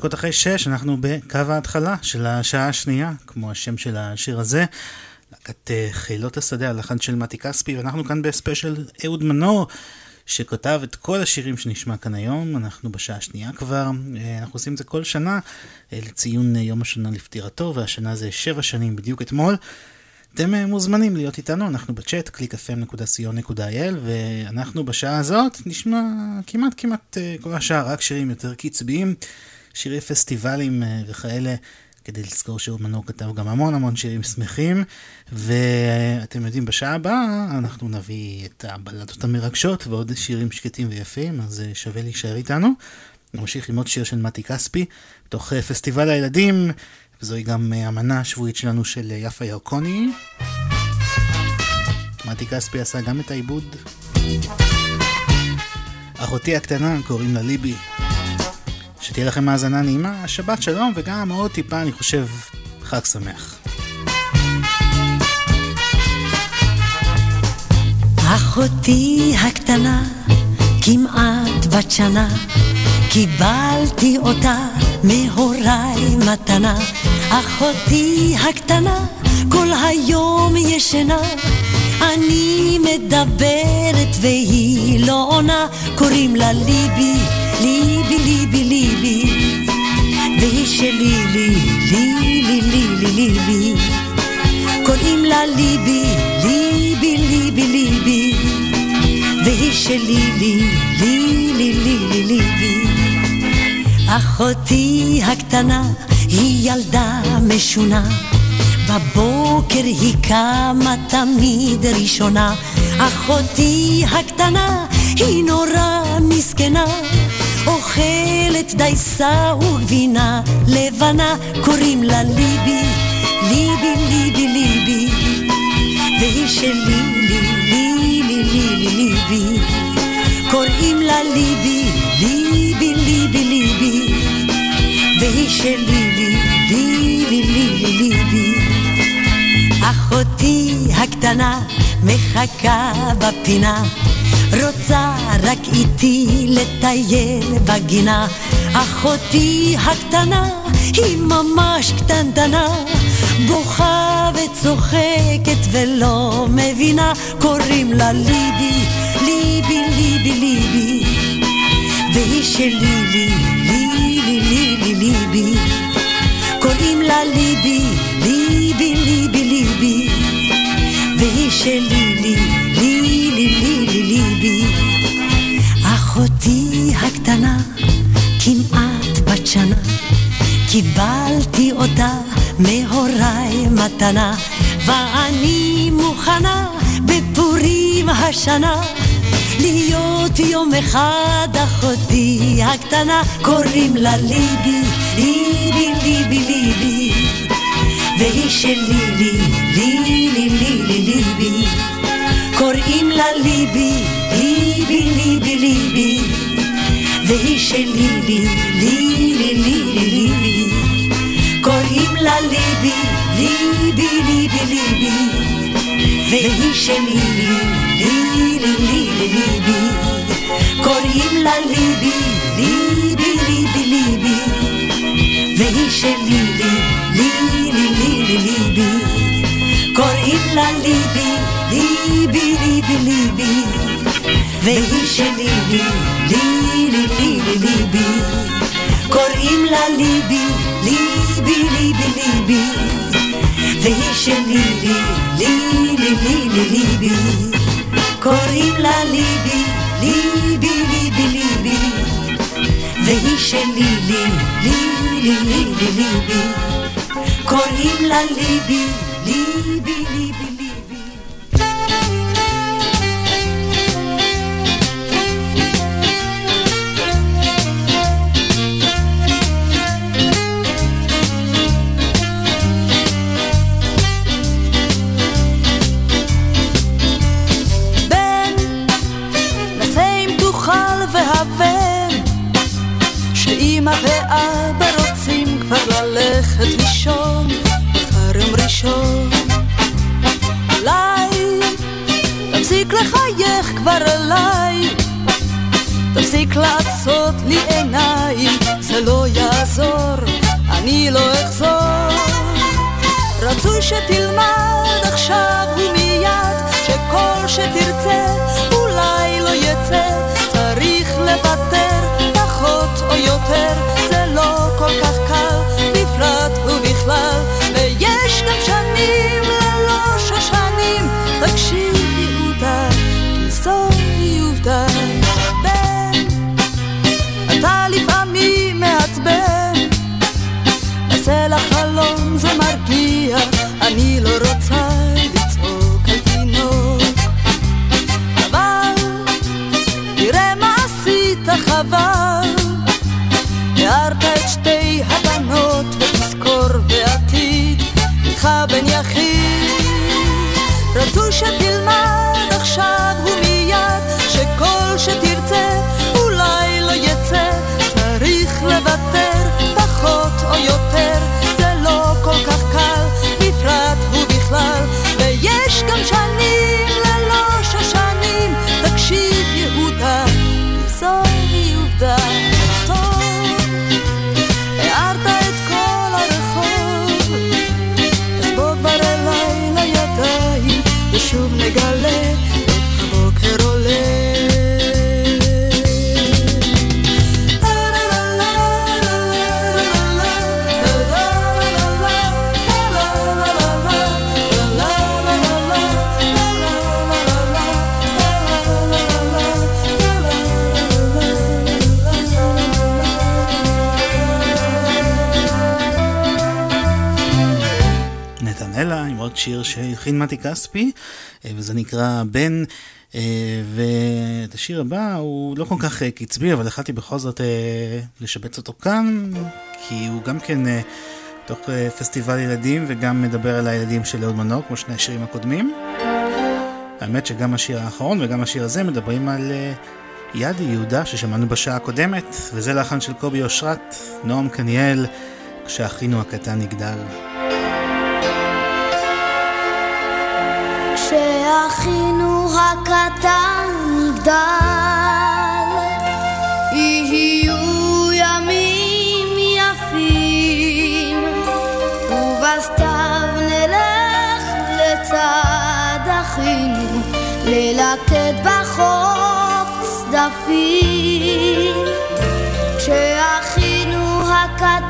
[SPEAKER 3] דקות אחרי שש, אנחנו בקו ההתחלה של השעה השנייה, כמו השם של השיר הזה. להקת אה, חילות השדה, הלחן של מתי כספי, ואנחנו כאן בספיישל אהוד מנור, שכותב את כל השירים שנשמע כאן היום. אנחנו בשעה השנייה כבר, אה, אנחנו עושים את זה כל שנה אה, לציון יום השנה לפטירתו, והשנה זה שבע שנים בדיוק אתמול. אתם מוזמנים להיות איתנו, אנחנו בצ'אט, www.clickfm.co.il ואנחנו בשעה הזאת נשמע כמעט כמעט כל השעה רק שירים יותר קצביים, שירי פסטיבלים אה, וכאלה, כדי לזכור שאהוד מנור כתב גם המון המון שירים שמחים, ואתם יודעים, בשעה הבאה אנחנו נביא את הבלדות המרגשות ועוד שירים שקטים ויפים, אז שווה להישאר איתנו. נמשיך עם עוד שיר של מתי כספי, בתוך פסטיבל הילדים. וזוהי גם אה, המנה השבועית שלנו של אה, יפה ירקוני. מתי כספי עשה גם את העיבוד. אחותי הקטנה, קוראים לה ליבי. שתהיה לכם האזנה נעימה, שבת שלום, וגם עוד טיפה, אני חושב, חג שמח.
[SPEAKER 14] אחותי הקטנה, כמעט בת שנה, קיבלתי אותה מהוריי מתנה. אחותי הקטנה כל היום ישנה אני מדברת והיא לא עונה קוראים לה ליבי, ליבי, ליבי, ליבי. והיא שלי, לי, לי, לי, לי, לי, ליבי קוראים לה ליבי, ליבי, ליבי, ליבי. והיא שלי, לי, לי, לי, לי, לי, ליבי. אחותי הקטנה היא ילדה משונה. בבוקר היא קמה תמיד ראשונה, אחותי הקטנה היא נורא מסכנה, אוכלת דייסה וגבינה לבנה, קוראים לה ליבי, ליבי, ליבי, ליבי, והיא שלי, לי, לי, לי, לי, לי, ליבי, קוראים לה ליבי, ליבי, ליבי, ליבי, והיא שלי, ליבי. אחותי הקטנה מחכה בפינה, רוצה רק איתי לטייל בגינה. אחותי הקטנה היא ממש קטנטנה, בוכה וצוחקת ולא מבינה, קוראים לה ליבי, ליבי, ליבי, ליבי, והיא שלי, לי, לי, לי, לי, לי, ליבי. קוראים לה ליבי, ליבי, ליבי, ליבי, והיא שלי, קיבלתי אותה מהוריי מתנה, ואני מוכנה בפורים השנה. להיות יום אחד אחותי הקטנה, קוראים לה ליבי, ליבי, ליבי, ליבי, והיא שלי, לי, לי, לי, לי, לי, ליבי, קוראים לה ליבי, ליבי, ליבי, ליבי, והיא שלי, לי, לי, לי, לה ליבי, ליבי, ליבי, ליבי, והיא שלי, ליבי, ליבי, ליבי, קוראים לה ליבי, ליבי, ליבי, ליבי, והיא שלי, ליבי, ליבי, ליבי, קוראים לה ליבי, ליבי, ליבי, ליבי, והיא שלי, ליבי, ליבי, ליבי, קוראים לה ליבי, ליבי, ליבי, ליבי, והיא שלי, ליבי, ליבי, ליבי, קוראים לה ליבי, ליבי, ליבי, ליבי, והיא שלי, ליבי, ליבי, ליבי, קוראים לה ליבי, ליבי, ליבי,
[SPEAKER 15] תפסיק לעשות לי עיניים, זה לא יעזור, אני לא אחזור. רצוי שתלמד עכשיו ומיד, שכל שתרצה אולי לא יצא, צריך לוותר, פחות או יותר, אני לא רוצה לצעוק על תינוק. אבל תראה מה עשית חבל, הערת את שתי הבנות ותזכור בעתיד, בן יחיד. רצוי שתלמד עכשיו
[SPEAKER 3] שהלחין מתי כספי, אה, וזה נקרא בן. אה, ואת השיר הבא הוא לא כל כך אה, קצבי, אבל החלטתי בכל זאת אה, לשבץ אותו כאן, כי הוא גם כן אה, תוך אה, פסטיבל ילדים וגם מדבר על הילדים של אהוד מנור, כמו שני השירים הקודמים. האמת שגם השיר האחרון וגם השיר הזה מדברים על אה, ידי יהודה ששמענו בשעה הקודמת, וזה לחן של קובי אושרת, נועם קניאל, כשאחינו הקטן יגדל.
[SPEAKER 10] כשאחינו הקטן יגדל, יהיו ימים יפים, ובסתיו נלך לצד אחינו, ללקט בחוף צדפים. כשאחינו הקטן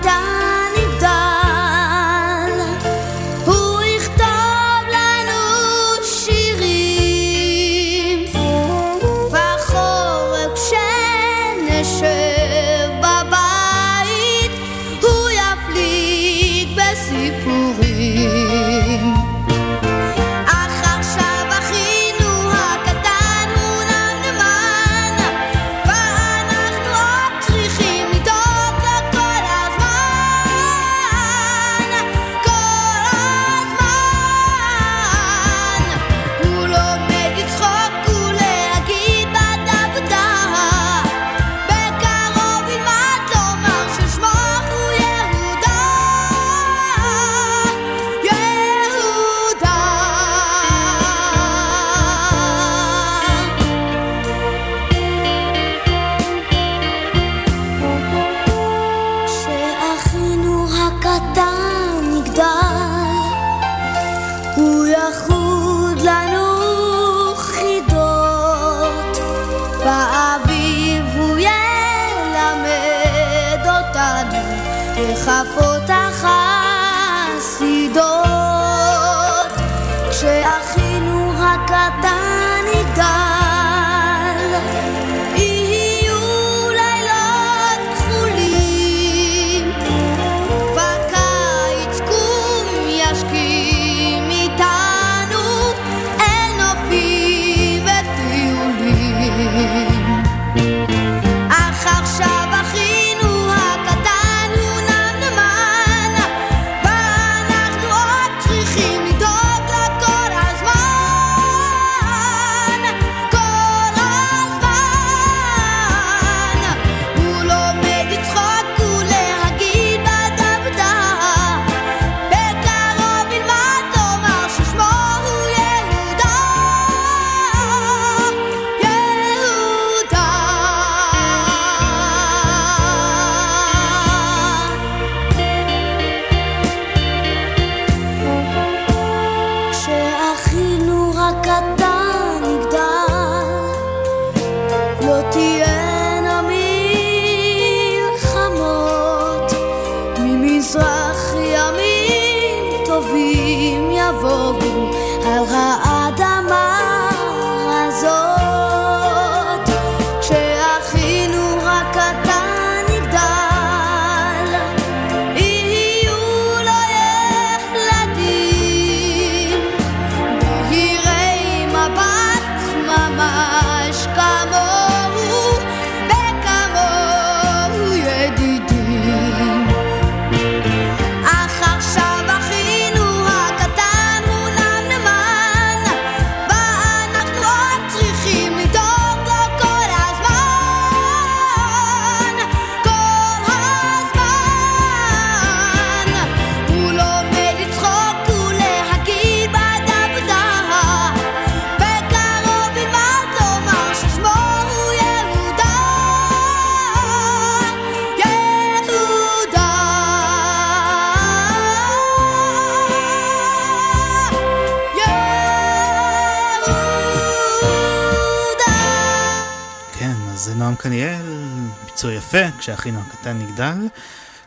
[SPEAKER 3] יפה, כשאחינו הקטן נגדל.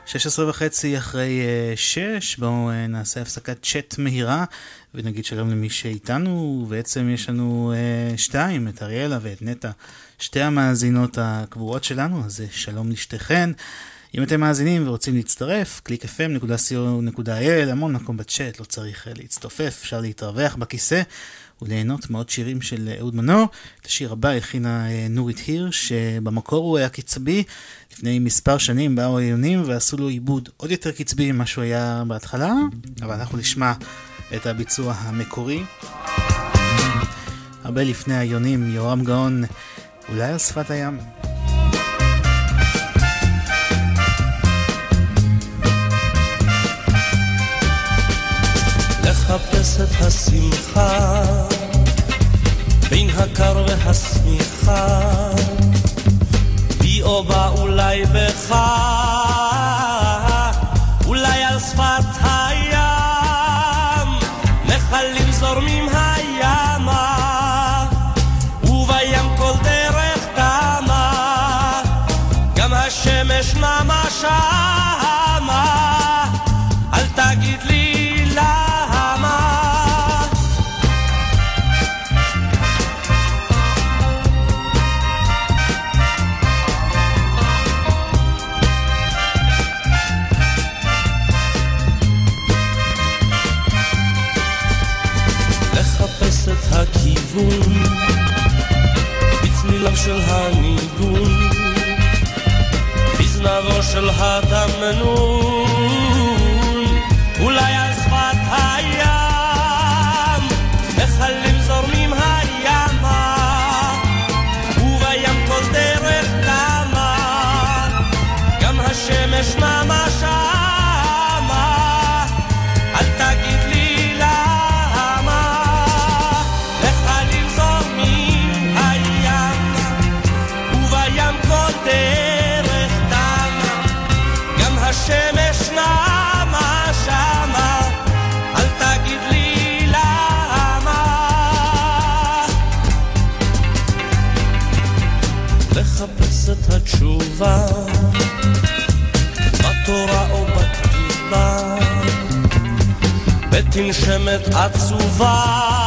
[SPEAKER 3] 16 וחצי אחרי 6, uh, בואו uh, נעשה הפסקת צ'אט מהירה ונגיד שלום למי שאיתנו, בעצם יש לנו uh, שתיים, את אריאלה ואת נטע, שתי המאזינות הקבועות שלנו, אז שלום לשתיכן. אם אתם מאזינים ורוצים להצטרף, www.clickfm.co.il, המון מקום בצ'אט, לא צריך להצטופף, אפשר להתרווח בכיסא. וליהנות מעוד שירים של אהוד מנור. את השיר הבא הכינה אה, נורית הירש, שבמקור הוא היה קצבי. לפני מספר שנים באו העיונים ועשו לו עיבוד עוד יותר קצבי ממה שהוא היה בהתחלה, אבל אנחנו נשמע את הביצוע המקורי. הרבה לפני העיונים, יורם גאון, אולי על שפת הים.
[SPEAKER 16] לחפש את השמחה בין הקר והשמיכה. בי או בה אולי בך בצלילם של הניגון, בזנבו של התמנון, אולי על תנשמת עצובה.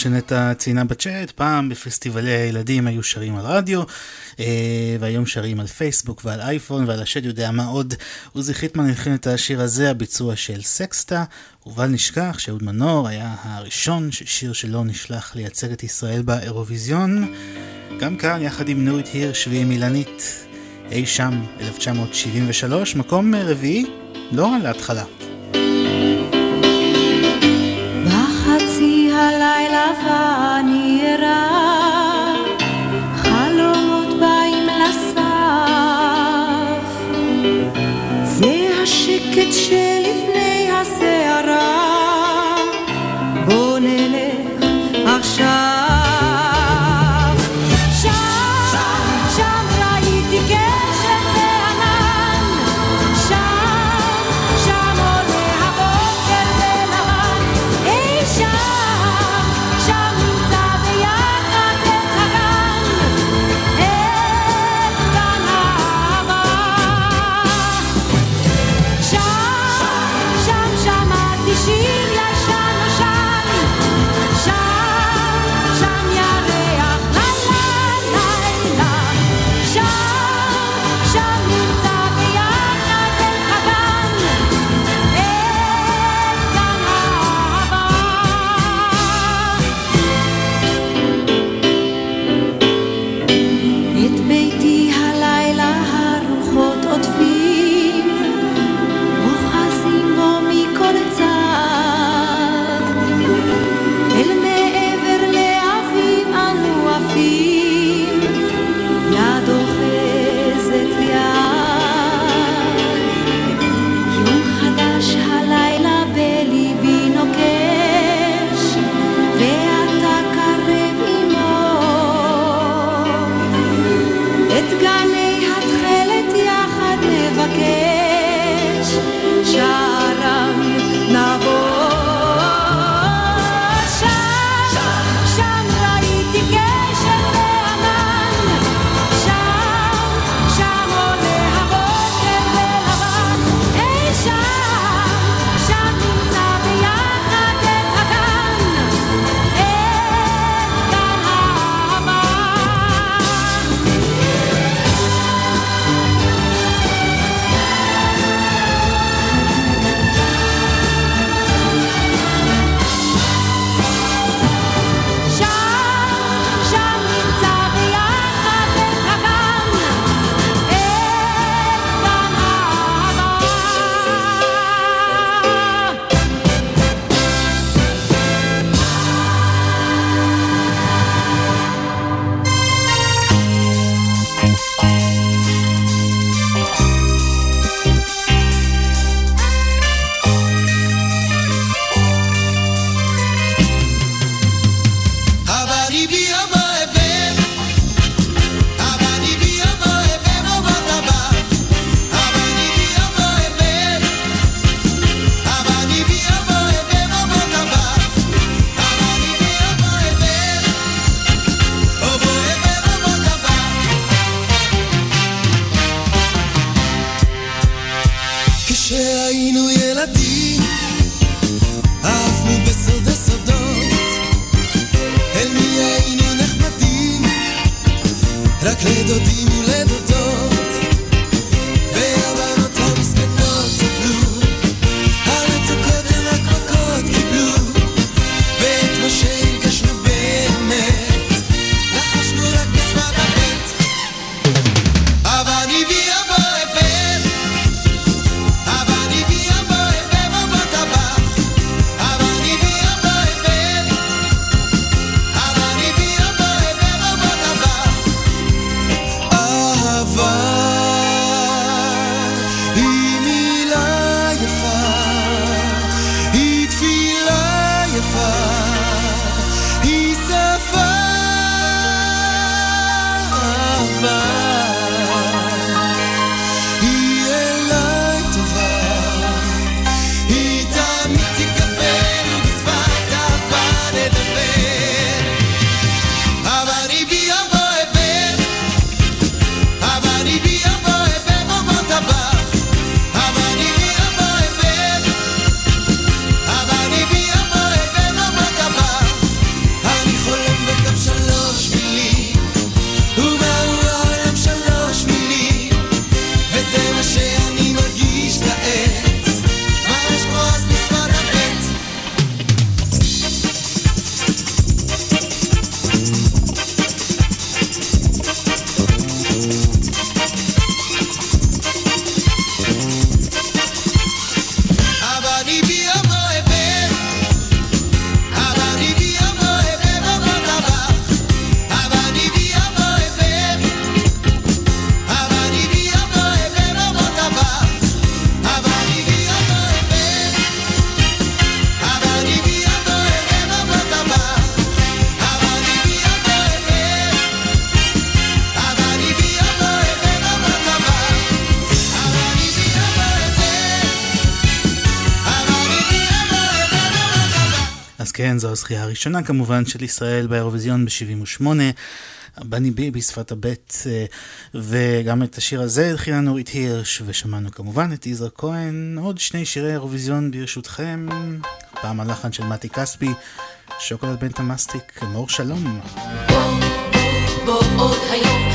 [SPEAKER 3] שנטע ציינה בצ'אט, פעם בפסטיבלי הילדים היו שרים על רדיו, אה, והיום שרים על פייסבוק ועל אייפון ועל השד יודע מה עוד. עוזי חיטמן הכין את השיר הזה, הביצוע של סקסטה, ובל נשכח שאהוד מנור היה הראשון ששיר שלו נשלח לייצג את ישראל באירוויזיון. גם כאן, יחד עם נורית הירש ועם אילנית, אי שם, 1973, מקום רביעי, לא על ההתחלה.
[SPEAKER 17] אז
[SPEAKER 3] כן, זו הזכייה הראשונה כמובן של ישראל באירוויזיון ב-78. בני בי בשפת הבט, אה, וגם את השיר הזה התחילה נורית הירש, ושמענו כמובן את יזהר כהן, עוד שני שירי אירוויזיון ברשותכם, פעם הלחן של מתי כספי, שוקולד בן תמאסטיק, מור שלום.
[SPEAKER 18] בוא, בוא, בוא, עוד היום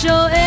[SPEAKER 3] show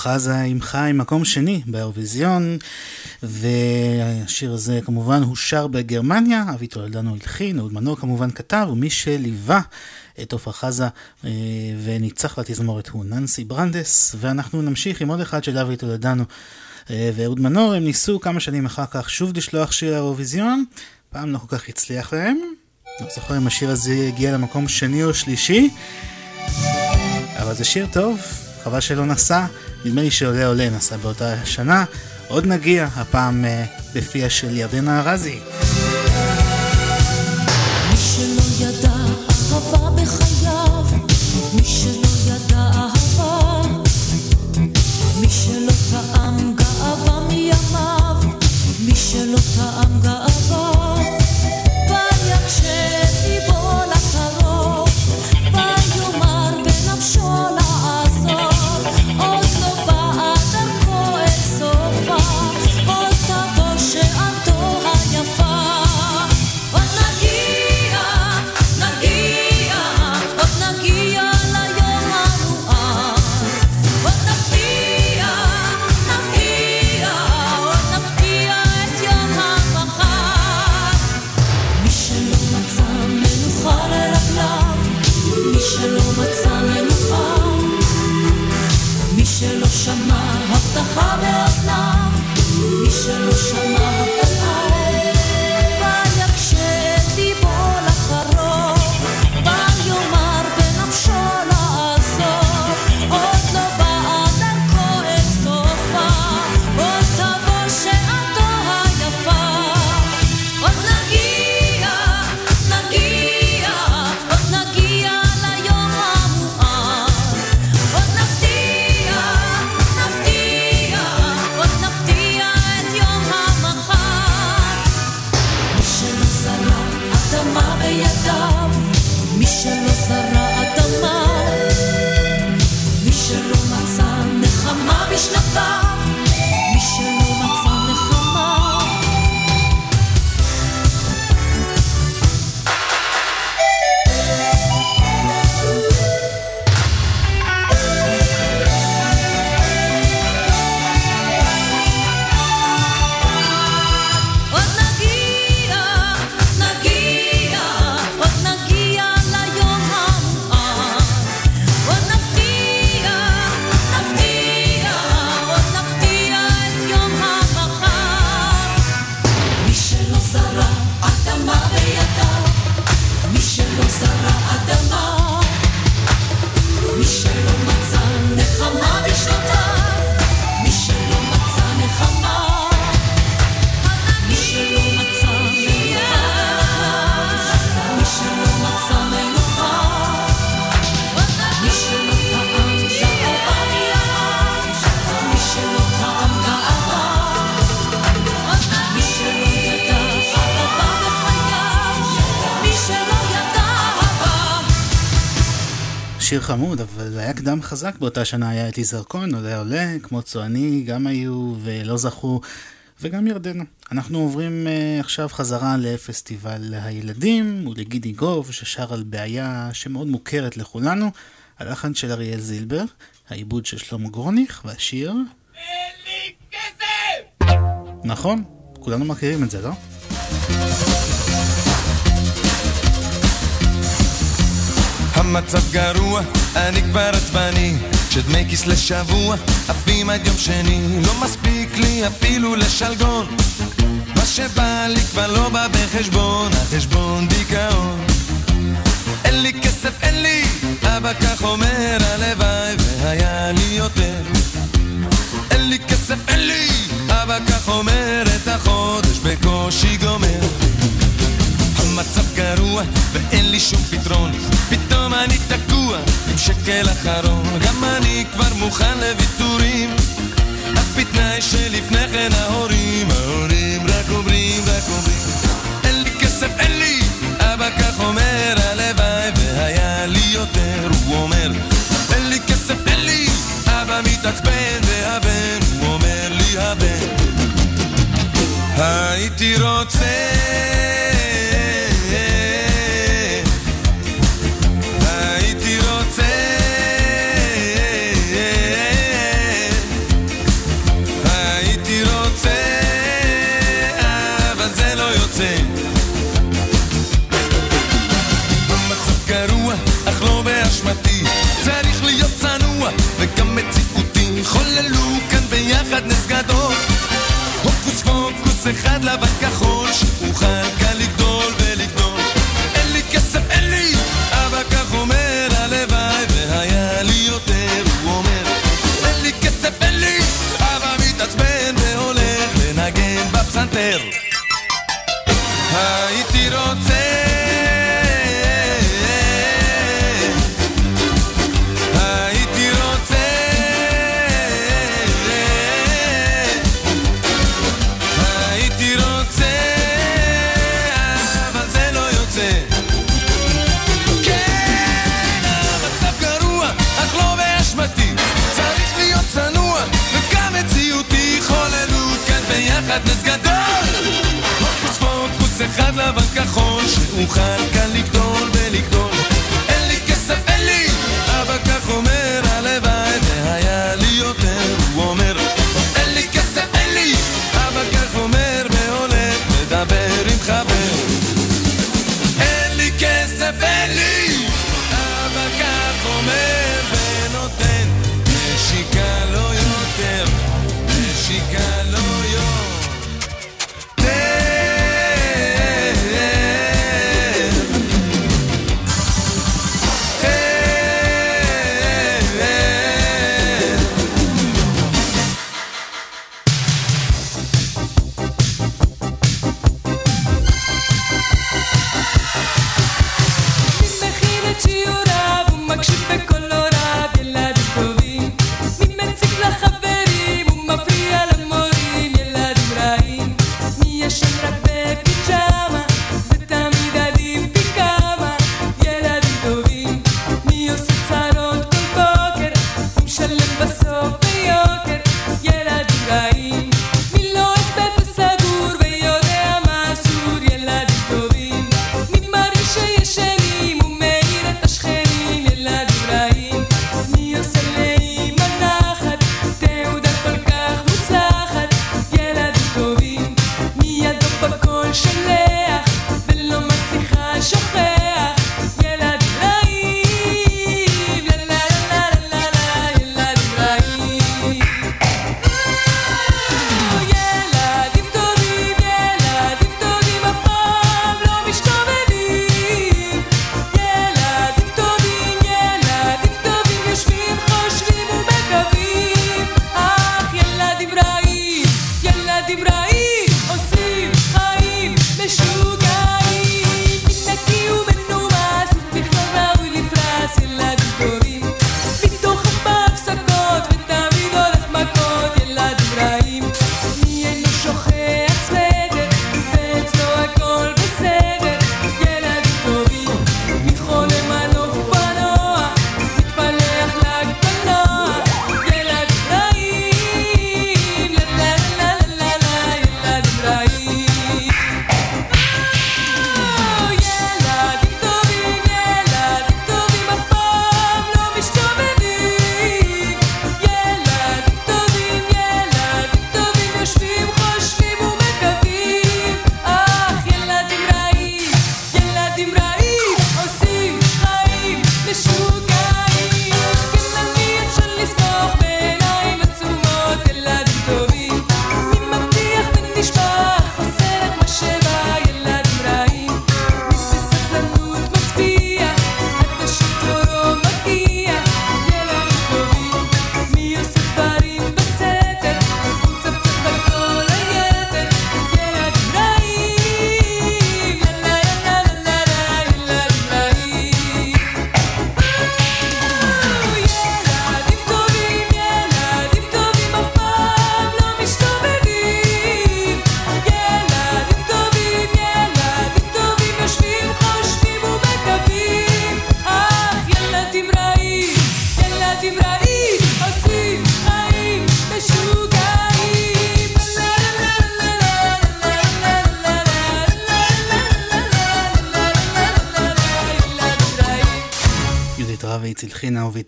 [SPEAKER 3] חזה עם חיים מקום שני באירוויזיון, והשיר הזה כמובן הושר בגרמניה, אבי טולדנו הלחין, אהוד מנור כמובן כתב, ומי שליווה את עופרה חזה אה, וניצח לתזמורת הוא ננסי ברנדס, ואנחנו נמשיך עם עוד אחד של אבי טולדנו אה, ואהוד מנור, הם ניסו כמה שנים אחר כך שוב לשלוח שיר לאירוויזיון, פעם לא כל כך הצליח להם, לא זוכר אם השיר הזה הגיע למקום שני או שלישי. אבל זה שיר טוב, חבל שלא נסע, נדמה לי שעולה עולה נסע באותה שנה. עוד נגיע, הפעם אה, בפיה של ירדנה ארזי. קדם חזק באותה שנה, היה את יזרקון, עולה עולה, כמו צועני, גם היו ולא זכו, וגם ירדנה. אנחנו עוברים uh, עכשיו חזרה לפסטיבל הילדים, ולגידי גוב, ששר על בעיה שמאוד מוכרת לכולנו, הלחן של אריאל זילבר, העיבוד של שלמה גרוניך, והשיר... אין לי כסף! נכון, כולנו מכירים את זה, לא?
[SPEAKER 19] המצב גרוע, אני כבר עצבני שדמי כיס לשבוע, עפים עד יום שני. לא מספיק לי אפילו לשלגון. מה שבא לי כבר לא בא בחשבון, החשבון דיכאון. אין לי כסף, אין לי, אבא כך אומר, הלוואי והיה לי יותר. אין לי כסף, אין לי, אבא כך אומר, את החודש בקושי גומר המצב גרוע ואין לי שום פתרון. פתאום אני תקוע עם שקל אחרון. גם אני כבר מוכן לוויתורים. אך בתנאי שלפני כן ההורים ההורים רק אומרים רק אומרים. אין לי כסף אין לי. אבא כך אומר הלוואי והיה לי יותר. הוא אומר אין לי כסף אין לי. אבא מתעצבן והבן הוא אומר לי הבן. הייתי רוצה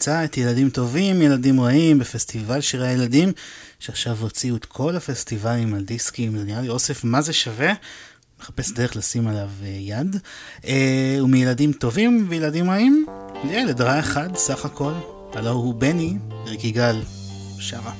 [SPEAKER 20] שביצע את ילדים טובים, ילדים רעים, בפסטיבל שירי הילדים, שעכשיו הוציאו את כל הפסטיבלים על דיסקים, זה נראה לי אוסף מה זה שווה. מחפש דרך לשים עליו אה, יד. אה, ומילדים טובים וילדים רעים, ילד רע אחד סך הכל, הלא הוא בני, ריק יגאל, שרה.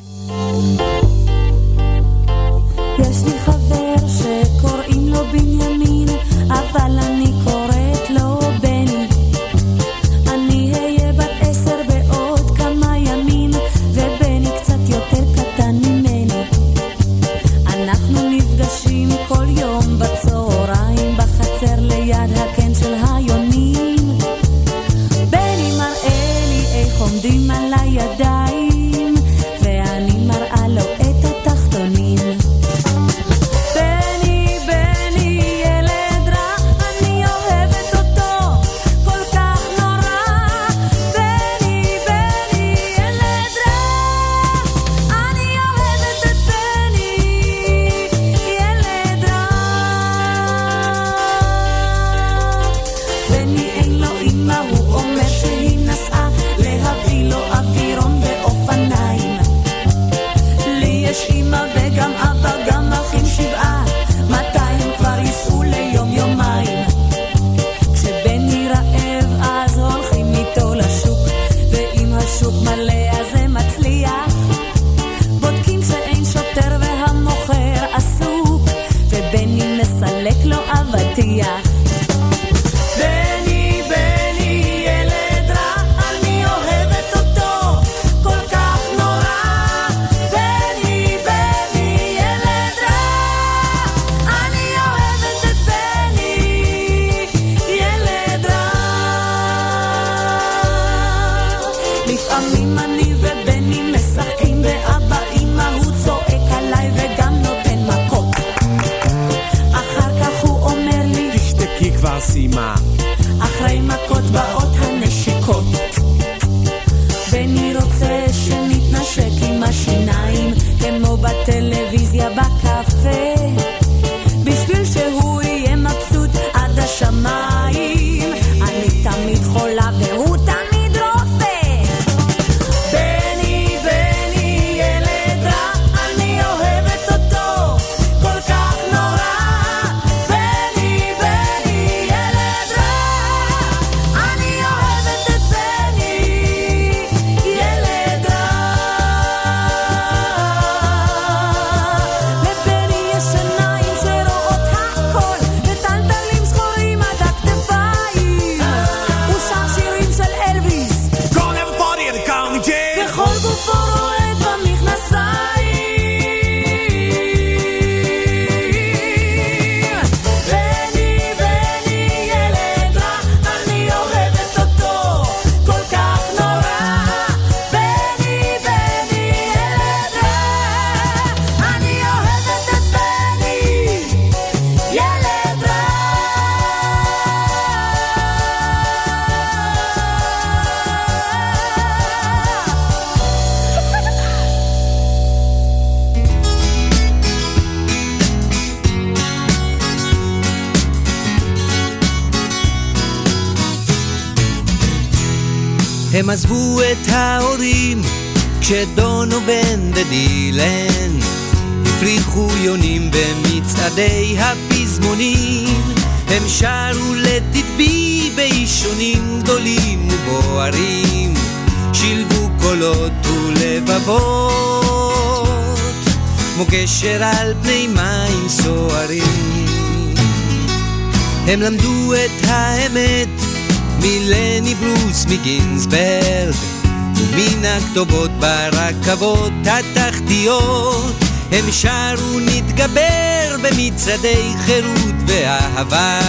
[SPEAKER 4] בצעדי חירות ואהבה,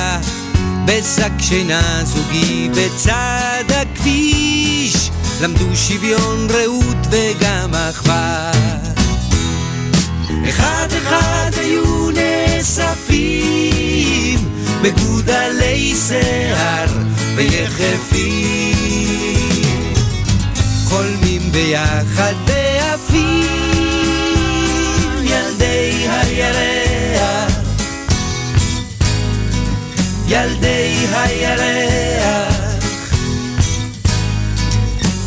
[SPEAKER 4] בשק שינה זוגי בצד הכביש, למדו שוויון, רעות וגם אחווה. אחד אחד היו נאספים, מגודלי שיער ויחפים, חולמים ביחד ועפים, ילדי הירד. ילדי הירח,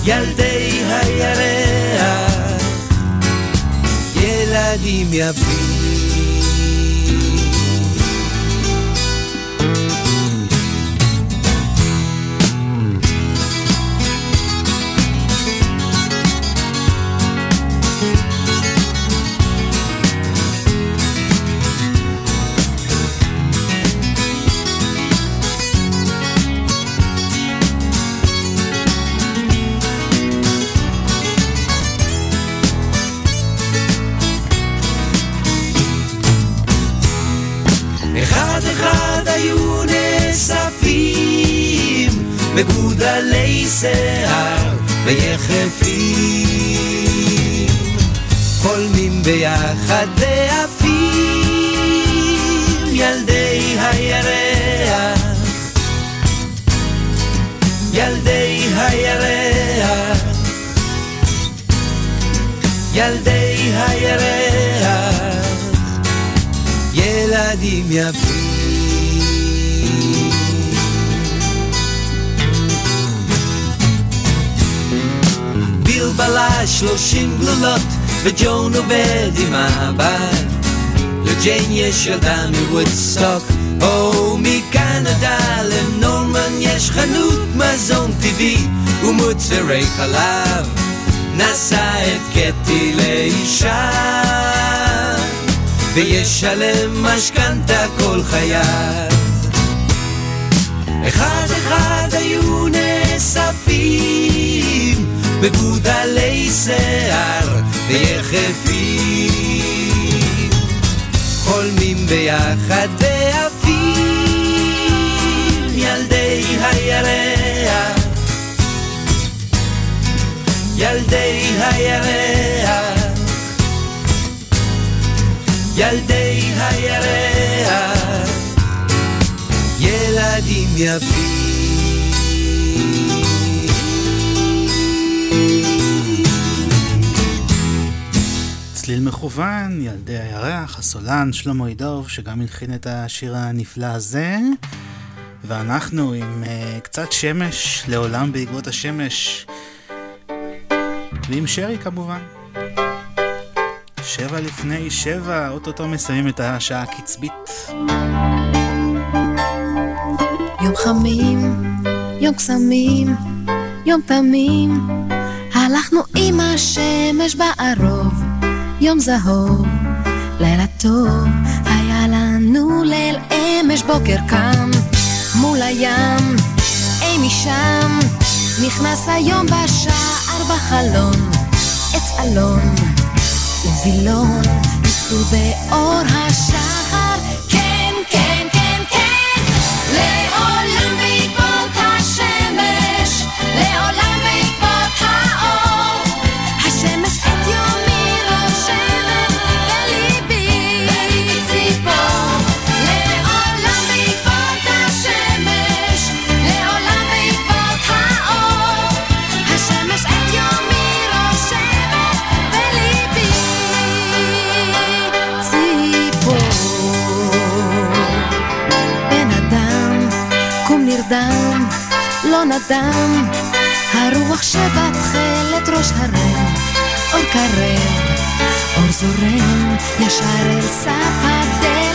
[SPEAKER 4] ילדי הירח, ילדים יפים. מגודלי שיער ויחפים. חולמים ביחד ועפים ילדי הירח. ילדי הירח. ילדי הירח. ילדים יפים. בלש שלושים גלולות, וג'ון עובד עם הבת. לג'יין יש ילדה מוודסטוק, או מקנדה לנורמן יש חנות מזון טבעי ומוצרי חלב. נשא את קטי לאישה וישלם משכנתה כל חייו. אחד אחד היו נאספים בגודלי שיער ויחפים. חולמים ביחד ועפים ילדי הירח. ילדי הירח. ילדי הירח, ילדים יפים.
[SPEAKER 3] צליל מכוון, ילדי הירח, הסולן שלמה ידוב, שגם הלחין את השיר הנפלא הזה. ואנחנו עם uh, קצת שמש, לעולם בעקבות השמש. ועם שרי כמובן. שבע לפני שבע, אוטוטו מסיימים את השעה הקצבית.
[SPEAKER 10] יום חמים, יום קסמים, יום תמים, הלכנו עם השמש בערוב, יום זהוב, לילה טוב, היה לנו ליל אמש בוקר קם, מול הים, אי משם, נכנס היום בשער בחלון, עץ אלון, ווילון, ניצלו באור השחר, נדם, הרוח שבתכלת ראש הרם, אור קרב, אור זורם, ישר אל סף הדלת,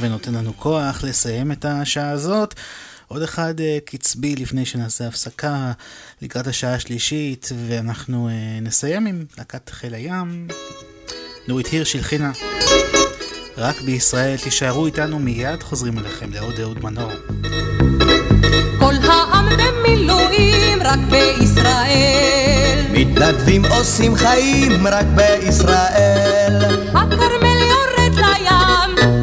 [SPEAKER 3] ונותן לנו כוח לסיים את השעה הזאת. עוד אחד אה, קצבי לפני שנעשה הפסקה לקראת השעה השלישית, ואנחנו אה, נסיים עם להקת חיל הים. נורית הירש הלחינה. רק בישראל, תישארו איתנו מיד חוזרים אליכם לעוד אהוד מנור.
[SPEAKER 8] כל העם במילואים רק בישראל.
[SPEAKER 21] מתנדבים עושים חיים רק בישראל.
[SPEAKER 8] הכרמל יורד לים.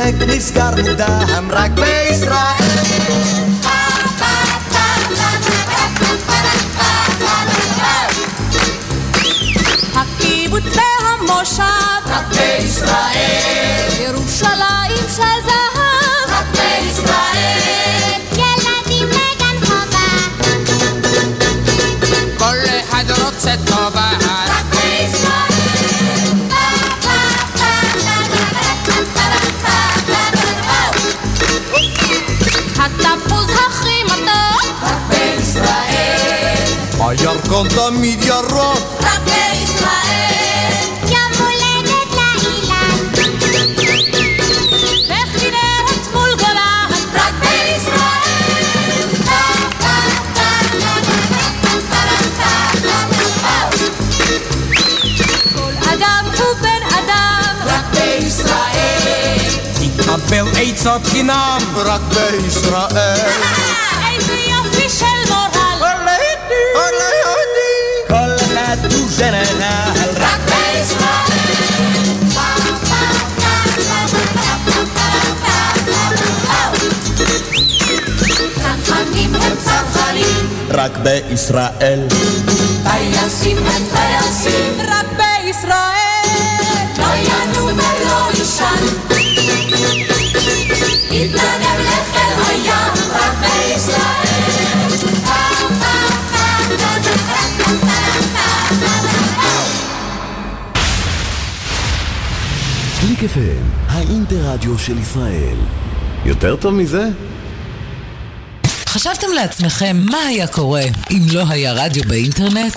[SPEAKER 21] דיסקוטק נסגר מוקדם רק בישראל.
[SPEAKER 8] הקיבוץ והמושב רק בישראל. ירושלים של זהב רק בישראל.
[SPEAKER 21] הירקון תמיד ירוק
[SPEAKER 8] רק בישראל.
[SPEAKER 22] יום הולדת לאילן
[SPEAKER 8] וכנרת מול גולן רק בישראל. כל אדם הוא בן אדם רק בישראל.
[SPEAKER 21] תקבל עצות חינם רק בישראל.
[SPEAKER 8] רק בישראל. טייסים הם טייסים, רק בישראל. לא ינום ולא יישן, יתנדב לחיל
[SPEAKER 1] קליק FM, האינטרדיו של ישראל. יותר טוב מזה?
[SPEAKER 23] חשבתם לעצמכם מה היה קורה אם לא היה רדיו באינטרנט?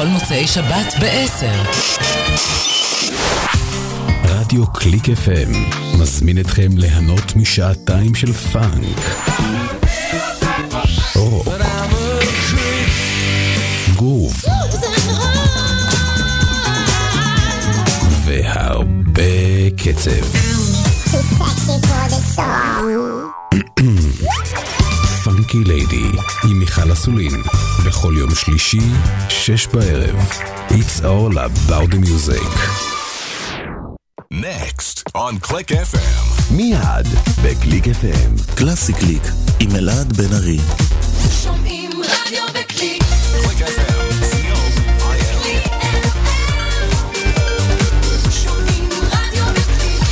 [SPEAKER 23] בכל מוצאי שבת ב-10.
[SPEAKER 1] רדיו קליק FM מזמין אתכם ליהנות משעתיים של פאנק. רוק. גרוב. והרבה קצב. Funky Lady עם מיכל אסולין בכל יום שלישי, שש בערב. It's all about the music.
[SPEAKER 13] Next on Click FM.
[SPEAKER 1] מיד בקליק FM.
[SPEAKER 13] קלאסי קליק עם אלעד בן ארי.
[SPEAKER 10] שומעים רדיו בקליק. שומעים רדיו בקליק.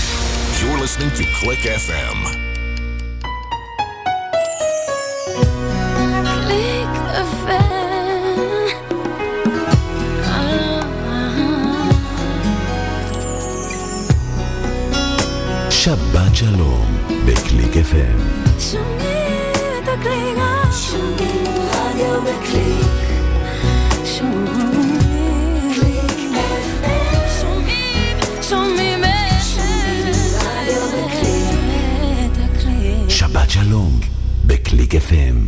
[SPEAKER 13] You're listening to Click FM.
[SPEAKER 1] שבת שלום בקליק FM.
[SPEAKER 10] שומעים את הקליק. שומעים רדיו בקליק. שומעים שומעים שומעים רדיו בקליק. את הקליק.
[SPEAKER 1] שבת שלום בקליק FM.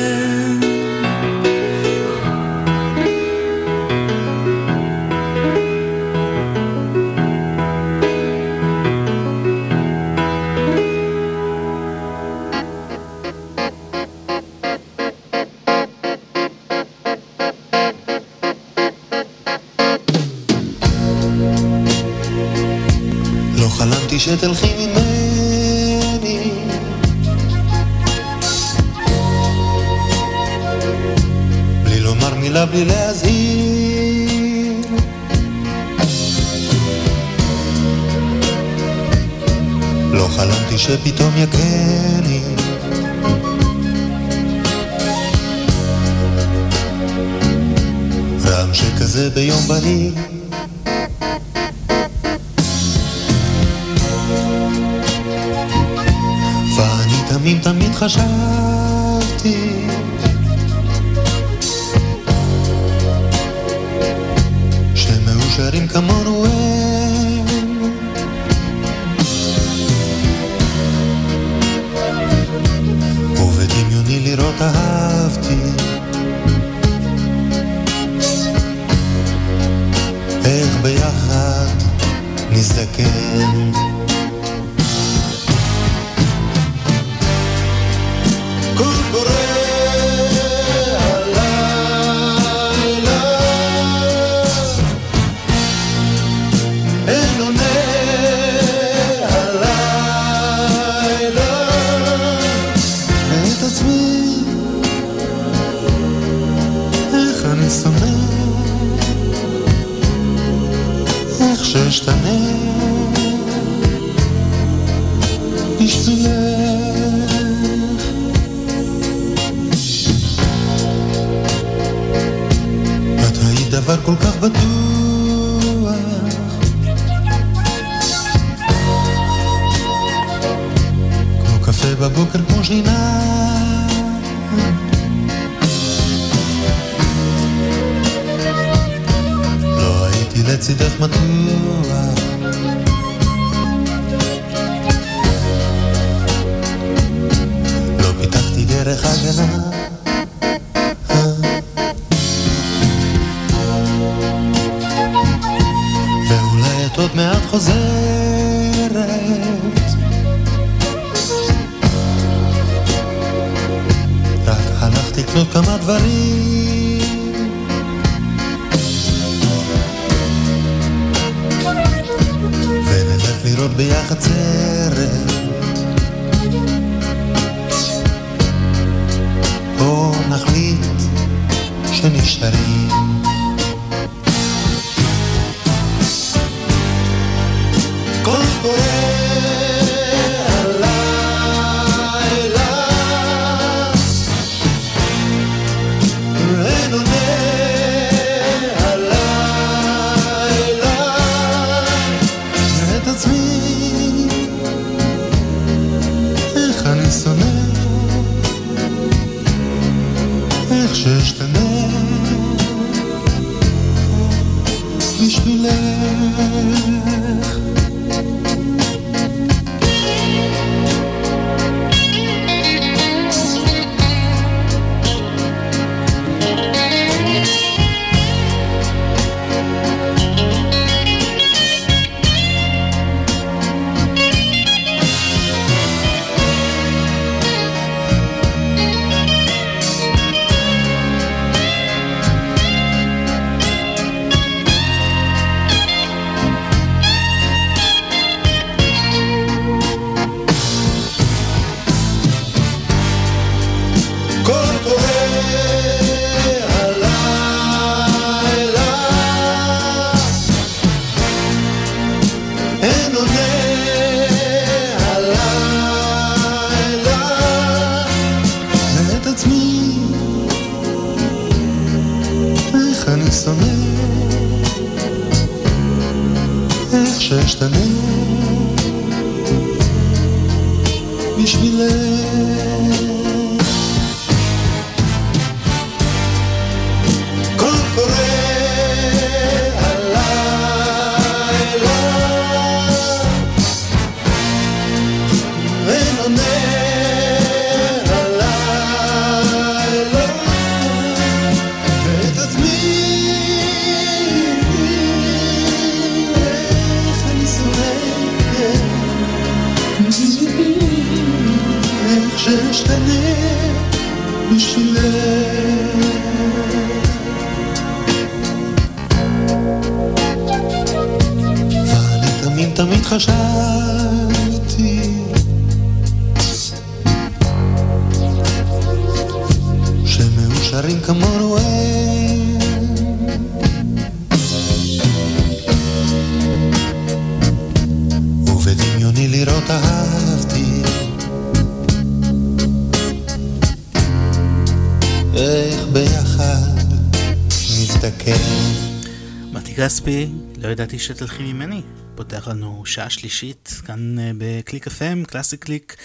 [SPEAKER 3] ידעתי שתלכי ממני. פותח לנו שעה שלישית כאן אה, בקליק FM, קלאסי קליק,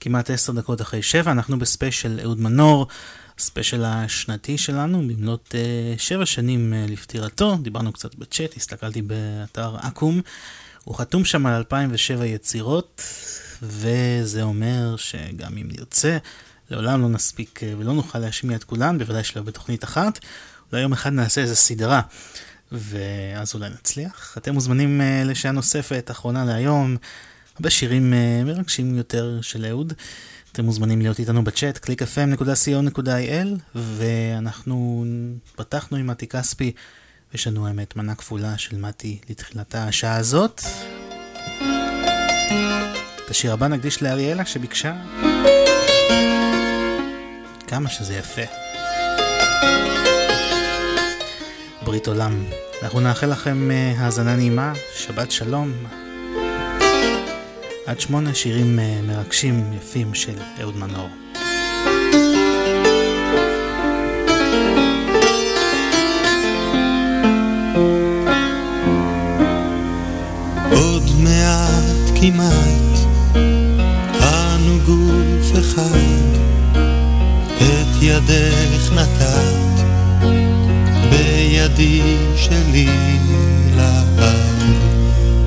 [SPEAKER 3] כמעט עשר דקות אחרי שבע, אנחנו בספיישל אהוד מנור, ספיישל השנתי שלנו, במלאת אה, שבע שנים אה, לפטירתו, דיברנו קצת בצ'אט, הסתכלתי באתר אקו"ם, הוא חתום שם על 2007 יצירות, וזה אומר שגם אם נרצה, לעולם לא נספיק ולא נוכל להשמיע את כולן, בוודאי שלא בתוכנית אחת. אולי יום אחד נעשה איזה סדרה, ואז אולי נצליח. אתם מוזמנים uh, לשעה נוספת, אחרונה להיום, הרבה שירים uh, מרגשים יותר של אהוד. אתם מוזמנים להיות איתנו בצ'אט, www.clickfm.co.il, ואנחנו פתחנו עם מתי כספי, ויש לנו האמת מנה כפולה של מתי לתחילתה השעה הזאת. את השיר הבא נקדיש לאריאלה שביקשה. כמה שזה יפה. ברית עולם. אנחנו נאחל לכם uh, האזנה נעימה, שבת שלום. עד שמונה שירים uh, מרגשים יפים של אהוד מנור.
[SPEAKER 24] כמעט אנו גוף אחד את ידך נתת בידי שלי לעד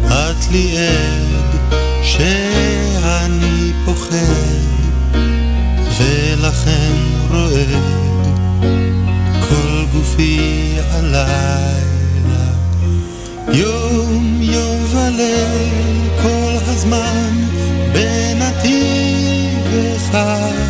[SPEAKER 24] את לי עד שאני פוחד ולכן רועד כל גופי הלילה. יום יום וליל כל הזמן בנתיב אחד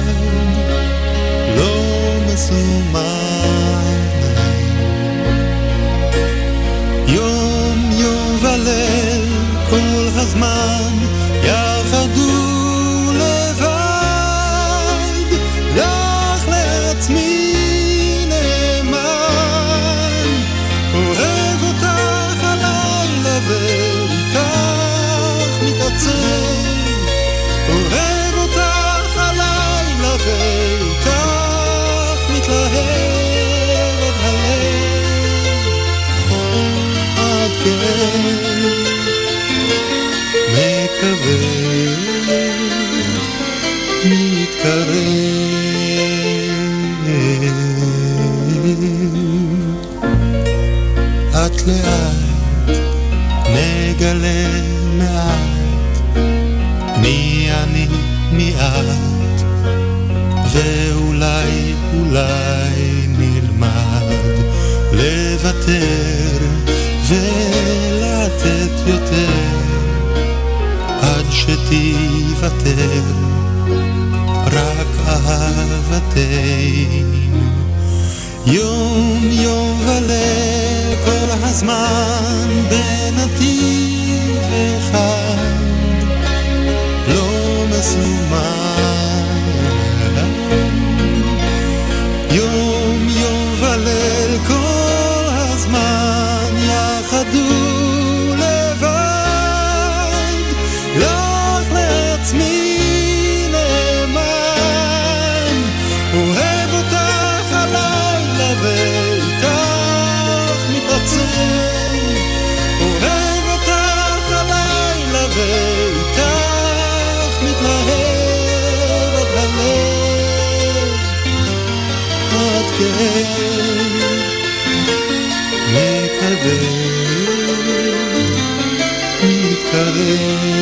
[SPEAKER 24] לאט נגלה מעט מי אני מי את ואולי אולי נלמד לוותר ולתת יותר עד שתיוותר רק אהבתנו יום יום וליל כל הזמן בנתיב אחד לא מסומן Yeah.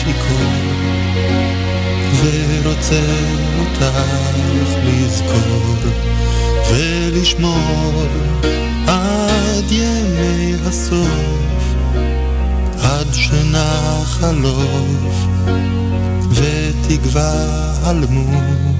[SPEAKER 24] שיכון ורוצה אותך לזכור ולשמור עד ימי הסוף עד שנחלוף ותגווע
[SPEAKER 3] הלמות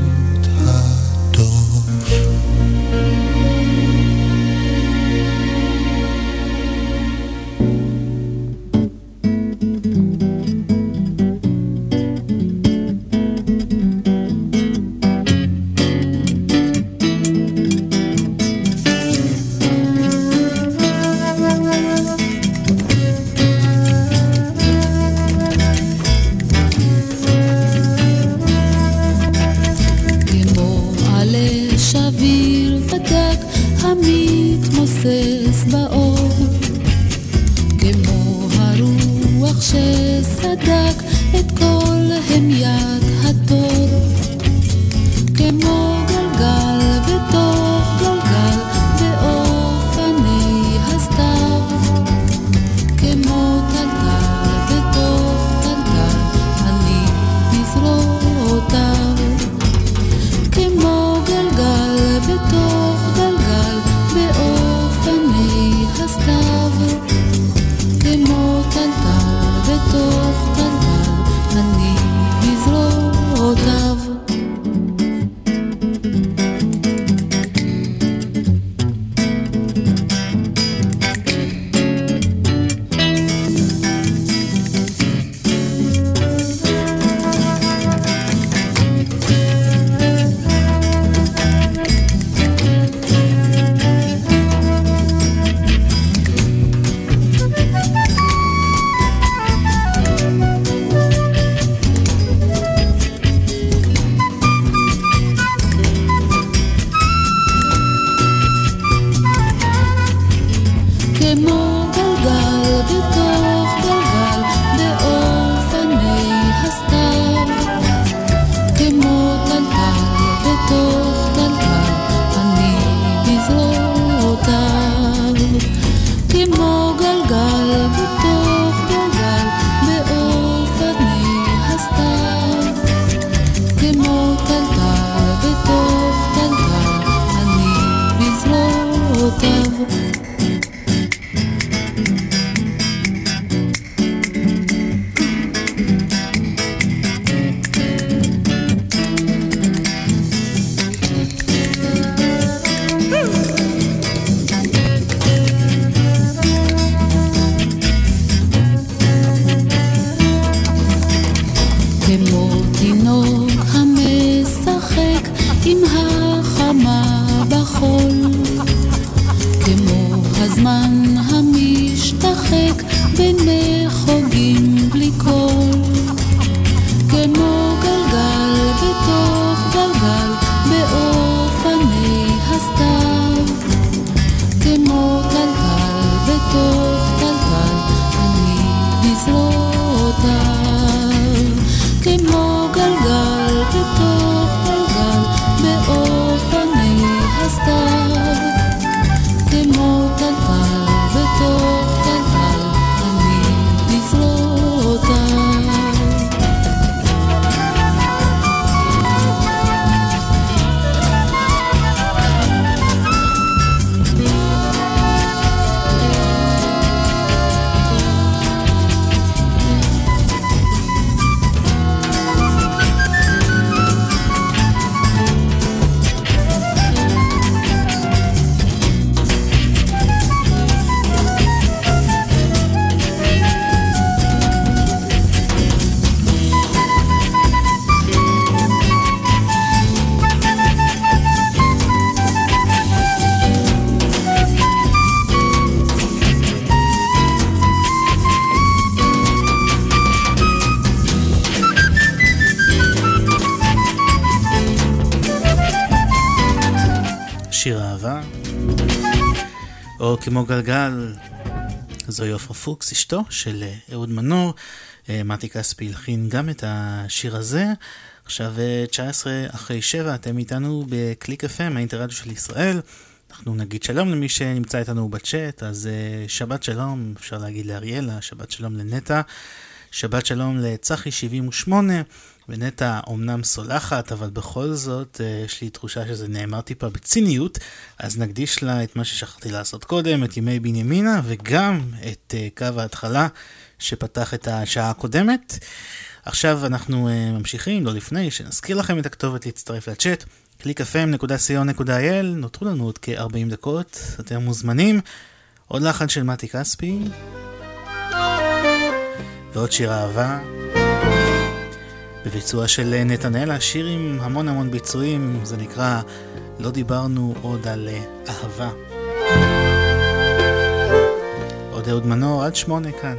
[SPEAKER 3] פוקס, אשתו של אה, אהוד מנור. אה, מתי כספי הלחין גם את השיר הזה. עכשיו אה, 19 אחרי 7, אתם איתנו בקליק FM, האינטרדיו של ישראל.
[SPEAKER 25] אנחנו נגיד שלום למי שנמצא איתנו בצ'אט, אז שבת שלום, אפשר להגיד לאריאלה, שבת שלום לנטע, שבת שלום לצחי 78, ונטע אומנם סולחת, אבל בכל זאת יש לי תחושה שזה נאמר טיפה בציניות, אז נקדיש לה את מה ששכחתי לעשות קודם, את ימי בנימינה, וגם את uh, קו ההתחלה שפתח את השעה הקודמת. עכשיו אנחנו uh, ממשיכים, לא לפני, שנזכיר לכם את הכתובת להצטרף לצ'אט. www.clickfm.co.il נותרו לנו עוד כ-40 דקות, אתם מוזמנים. עוד לחן של מתי כספי ועוד שיר אהבה בביצוע של נתנאלה, שיר עם המון המון ביצועים, זה נקרא לא דיברנו עוד על אה, אהבה. עוד אהוד מנור עד שמונה כאן.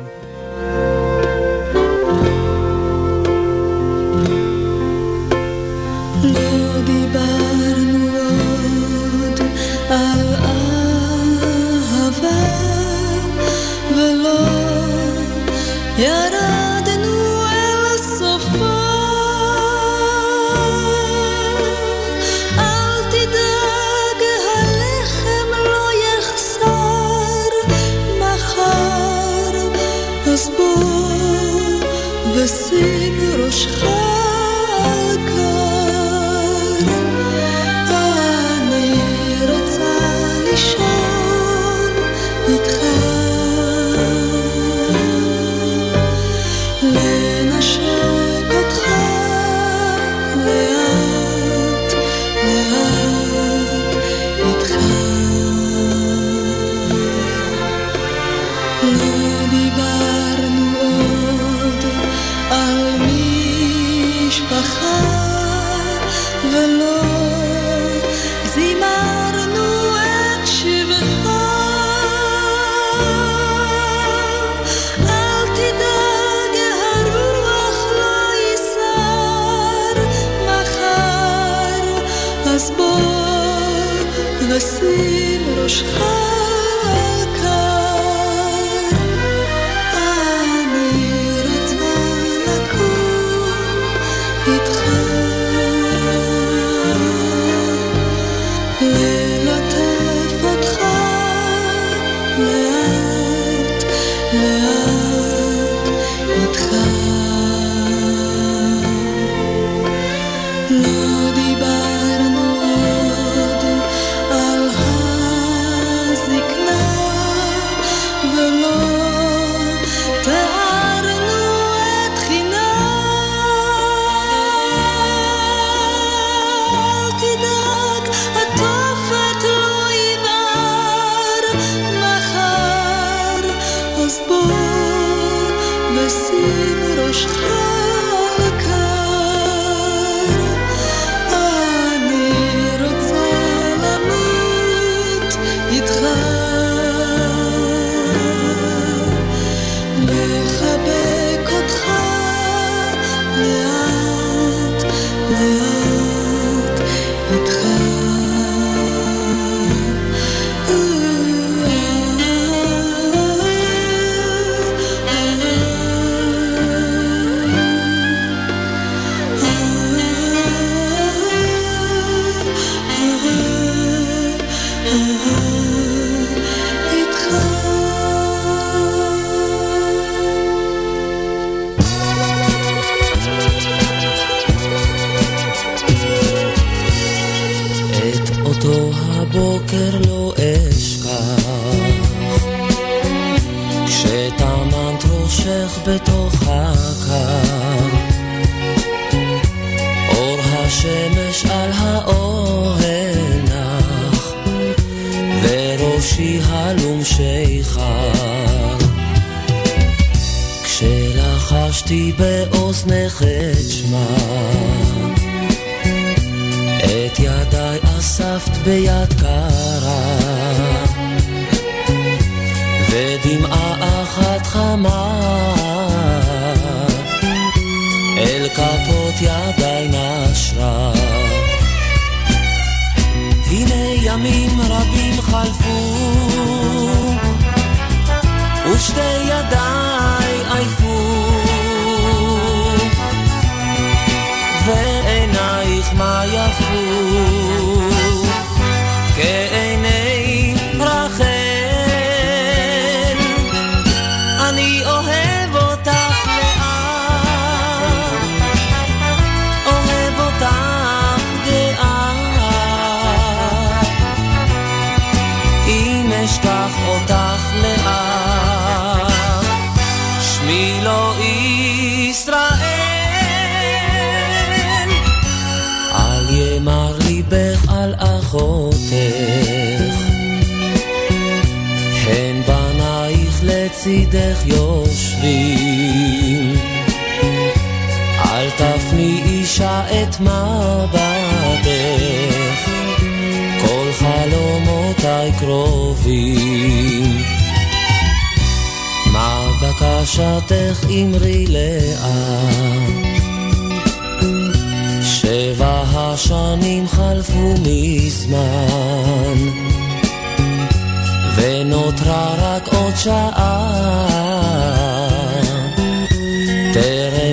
[SPEAKER 26] sim
[SPEAKER 27] wish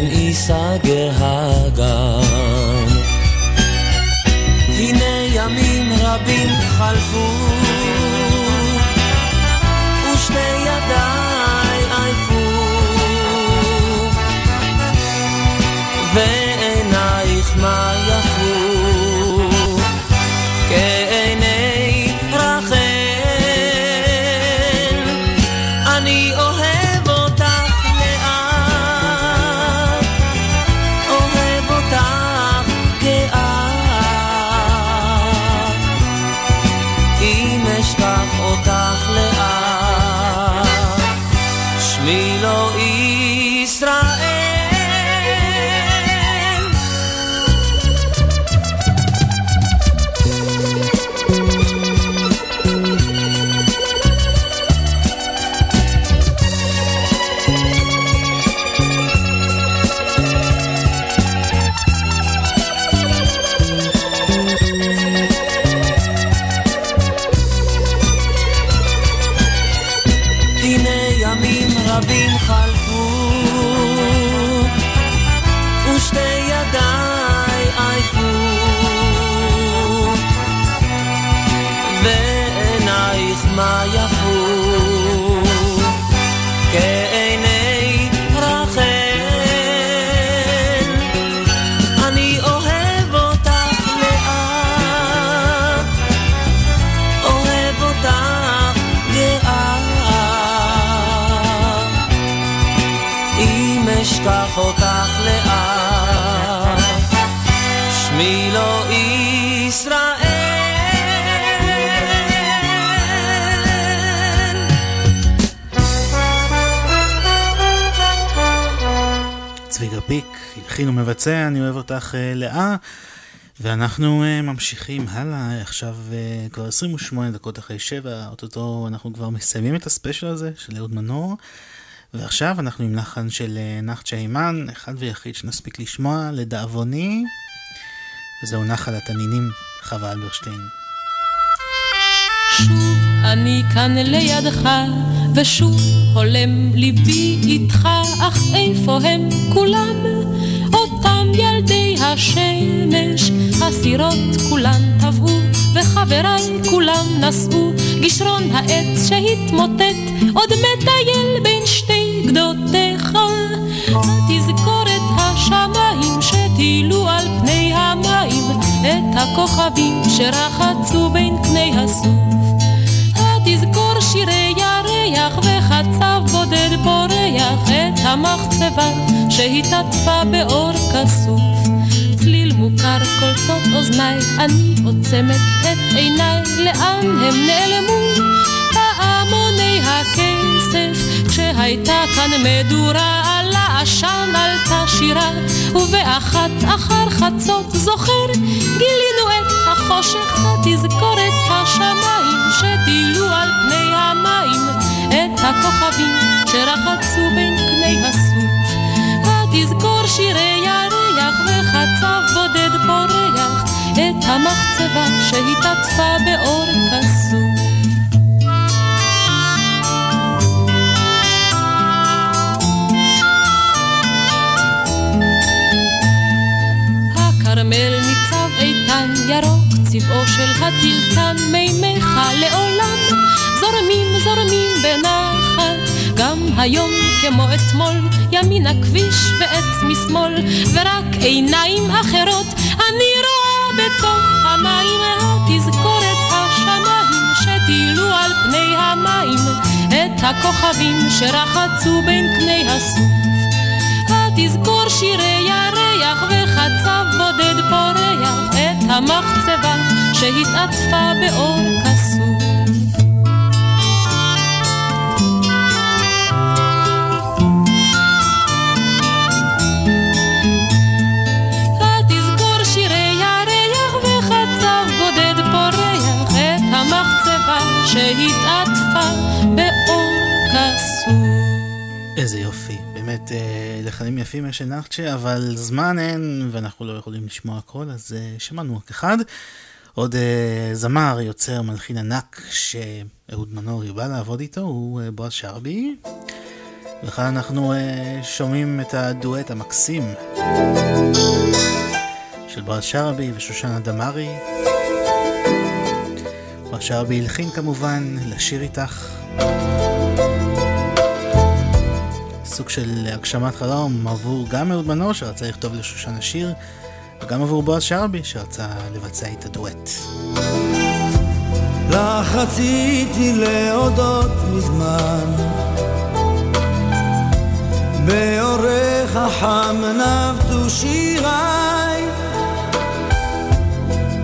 [SPEAKER 27] Isa Sagerhaga ומבצע, אני אוהב אותך אה, לאה. ואנחנו אה, ממשיכים הלאה, עכשיו אה, כבר 28 דקות אחרי שבע, אוטוטו אנחנו כבר מסיימים את הספיישל הזה של אהוד מנור. ועכשיו אנחנו עם לחן של נחצ'ה אימן, אחד ויחיד שנספיק לשמוע, לדאבוני, וזהו נחל התנינים, חווה אלברשטיין.
[SPEAKER 5] שוב אני כאן לידך, ושוב הולם ליבי איתך, אך איפה הם כולם? ילדי השמש, הסירות כולן טבעו, וחבריי כולם נשאו, גשרון העץ שהתמוטט, עוד מטייל בין שתי גדותיך. תזכור את השמיים שטילו על פני המים, את הכוכבים שרחצו בין קני הסוף. תזכור שירי וחצב בודד פורח את המחצבה שהתעטפה באור כסוף. צליל מוכר קולטות אוזניי, אני עוצמת את עיניי, לאן הם נעלמו? פעמוני הכסף, כשהייתה כאן מדורה על העשן עלתה שירה, ובאחת אחר חצות זוכר, גילינו את החושך, תזכור את השמיים שטילו על פני המים, הכוכבים שרחצו בין קני הסוף. תזכור שירי ירח וחצב בודד פורח, את המחצבה שהתעטפה באור כסוף. הכרמל ניצב איתן ירוק, צבעו של הטילטן, מימיך לעולם זורמים זורמים בנחת, גם היום כמו אתמול, ימין הכביש ועץ משמאל, ורק עיניים אחרות אני רואה בתוך המים, התזכורת השמיים שטילו על פני הכוכבים שרחצו בין קני הסוף. התזכור שירי ירח וחצב בודד פורח את המחצבה שהתעטפה באור כסוף.
[SPEAKER 3] איזה יופי, באמת אה, לחנים יפים יש נחצ'ה, אבל זמן אין ואנחנו לא יכולים לשמוע הכל, אז אה, שמענו רק אחד. עוד אה, זמר, יוצר, מלחין ענק, שאהוד מנורי בא לעבוד איתו, הוא אה, בועז שרבי. וכאן אנחנו אה, שומעים את הדואט המקסים של בועז שרבי ושושנה דמארי. בועז שרבי הלחין כמובן לשיר איתך. סוג של הגשמת חלום עבור גם אהוד מנור שרצה לכתוב לשושנה שיר וגם עבור בועז שרבי שרצה לבצע את הדואט.
[SPEAKER 28] לך רציתי להודות מזמן. באורך החם נבטו שיריי.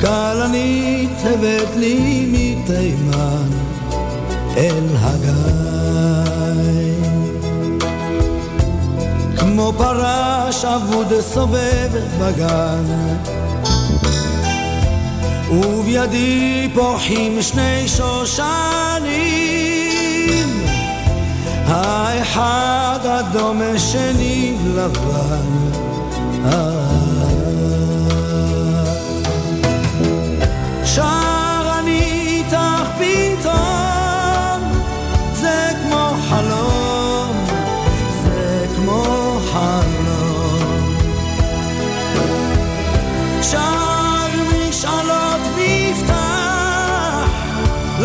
[SPEAKER 28] כלנית הבאת לי מתימן אל הגיא כמו פרש אבוד סובב בגן. ובידי פורחים שני שושנים האחד אדום השני לבן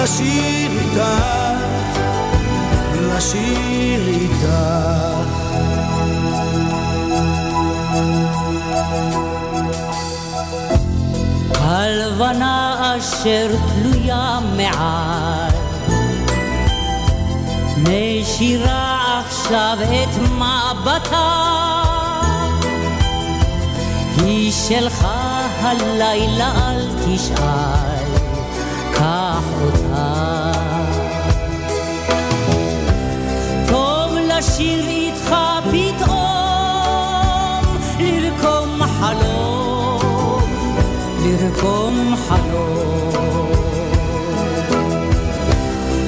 [SPEAKER 28] לשיר איתך לשיר איתך.
[SPEAKER 18] הלבנה אשר תלויה מעל. מישירה עכשיו את מבטה. היא שלך הלילה אל תשאל לשיר איתך פתאום לרקום חלום לרקום חלום.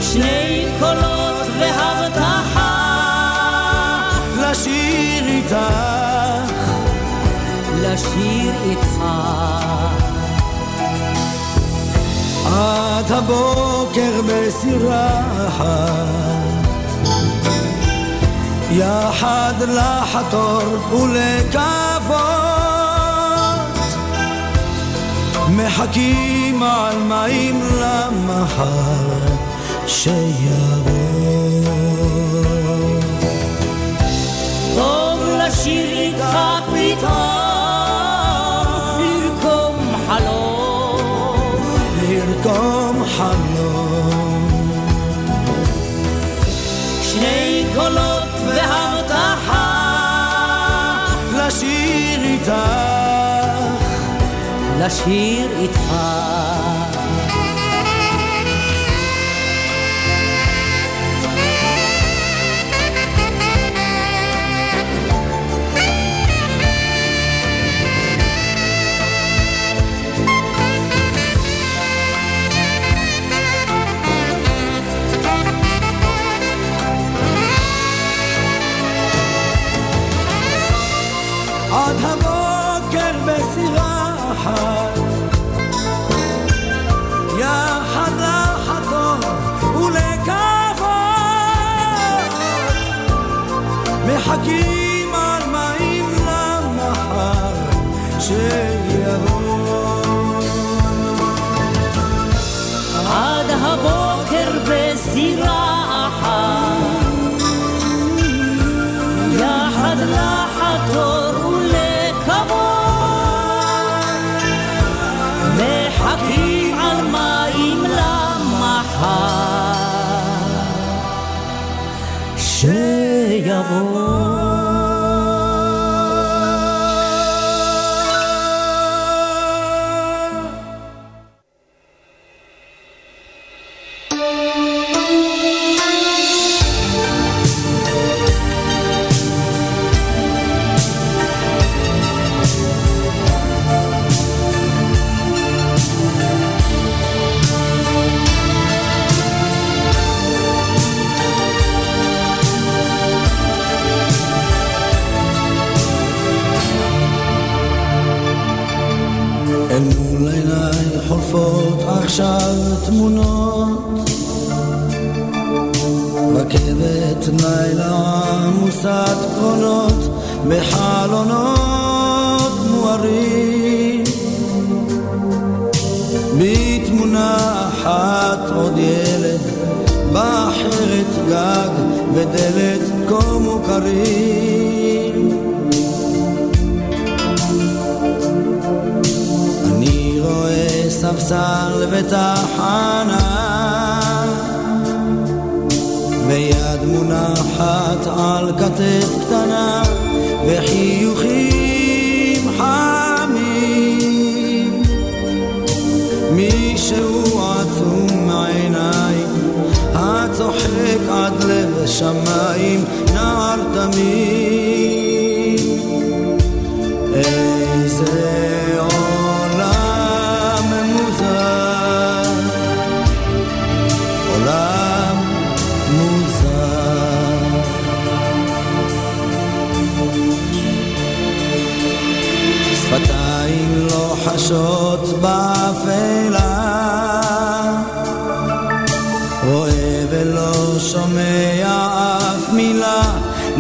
[SPEAKER 18] שני קולות והבטחה
[SPEAKER 28] לשיר איתך
[SPEAKER 18] לשיר איתך.
[SPEAKER 28] עד הבוקר בסירה יחד לחתור ולקוות מחכים על מים למחר שיבוא.
[SPEAKER 18] טוב לשיר איתך פתאום לרקום חלום.
[SPEAKER 28] לרקום חלום.
[SPEAKER 18] שני קולות
[SPEAKER 28] איתך
[SPEAKER 18] לשיר איתך
[SPEAKER 28] זועקים על מים למחר שיבוא.
[SPEAKER 18] עד הבוקר בסירה אחת, יחד לחתור ולכבוד, מחכים על מים למחר. שיבוא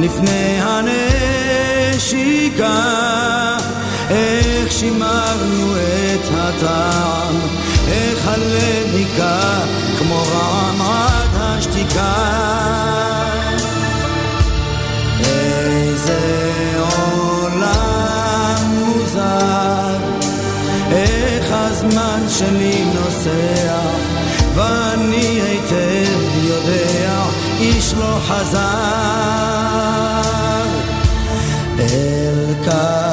[SPEAKER 18] לפני הנשיקה, איך שימרנו את הטעם, איך הלב ניקה כמו רעם עד השתיקה. איזה עולם מוזר, איך הזמן שלי נוסע, ואני היטב יודע, איש לא חזר.
[SPEAKER 3] God.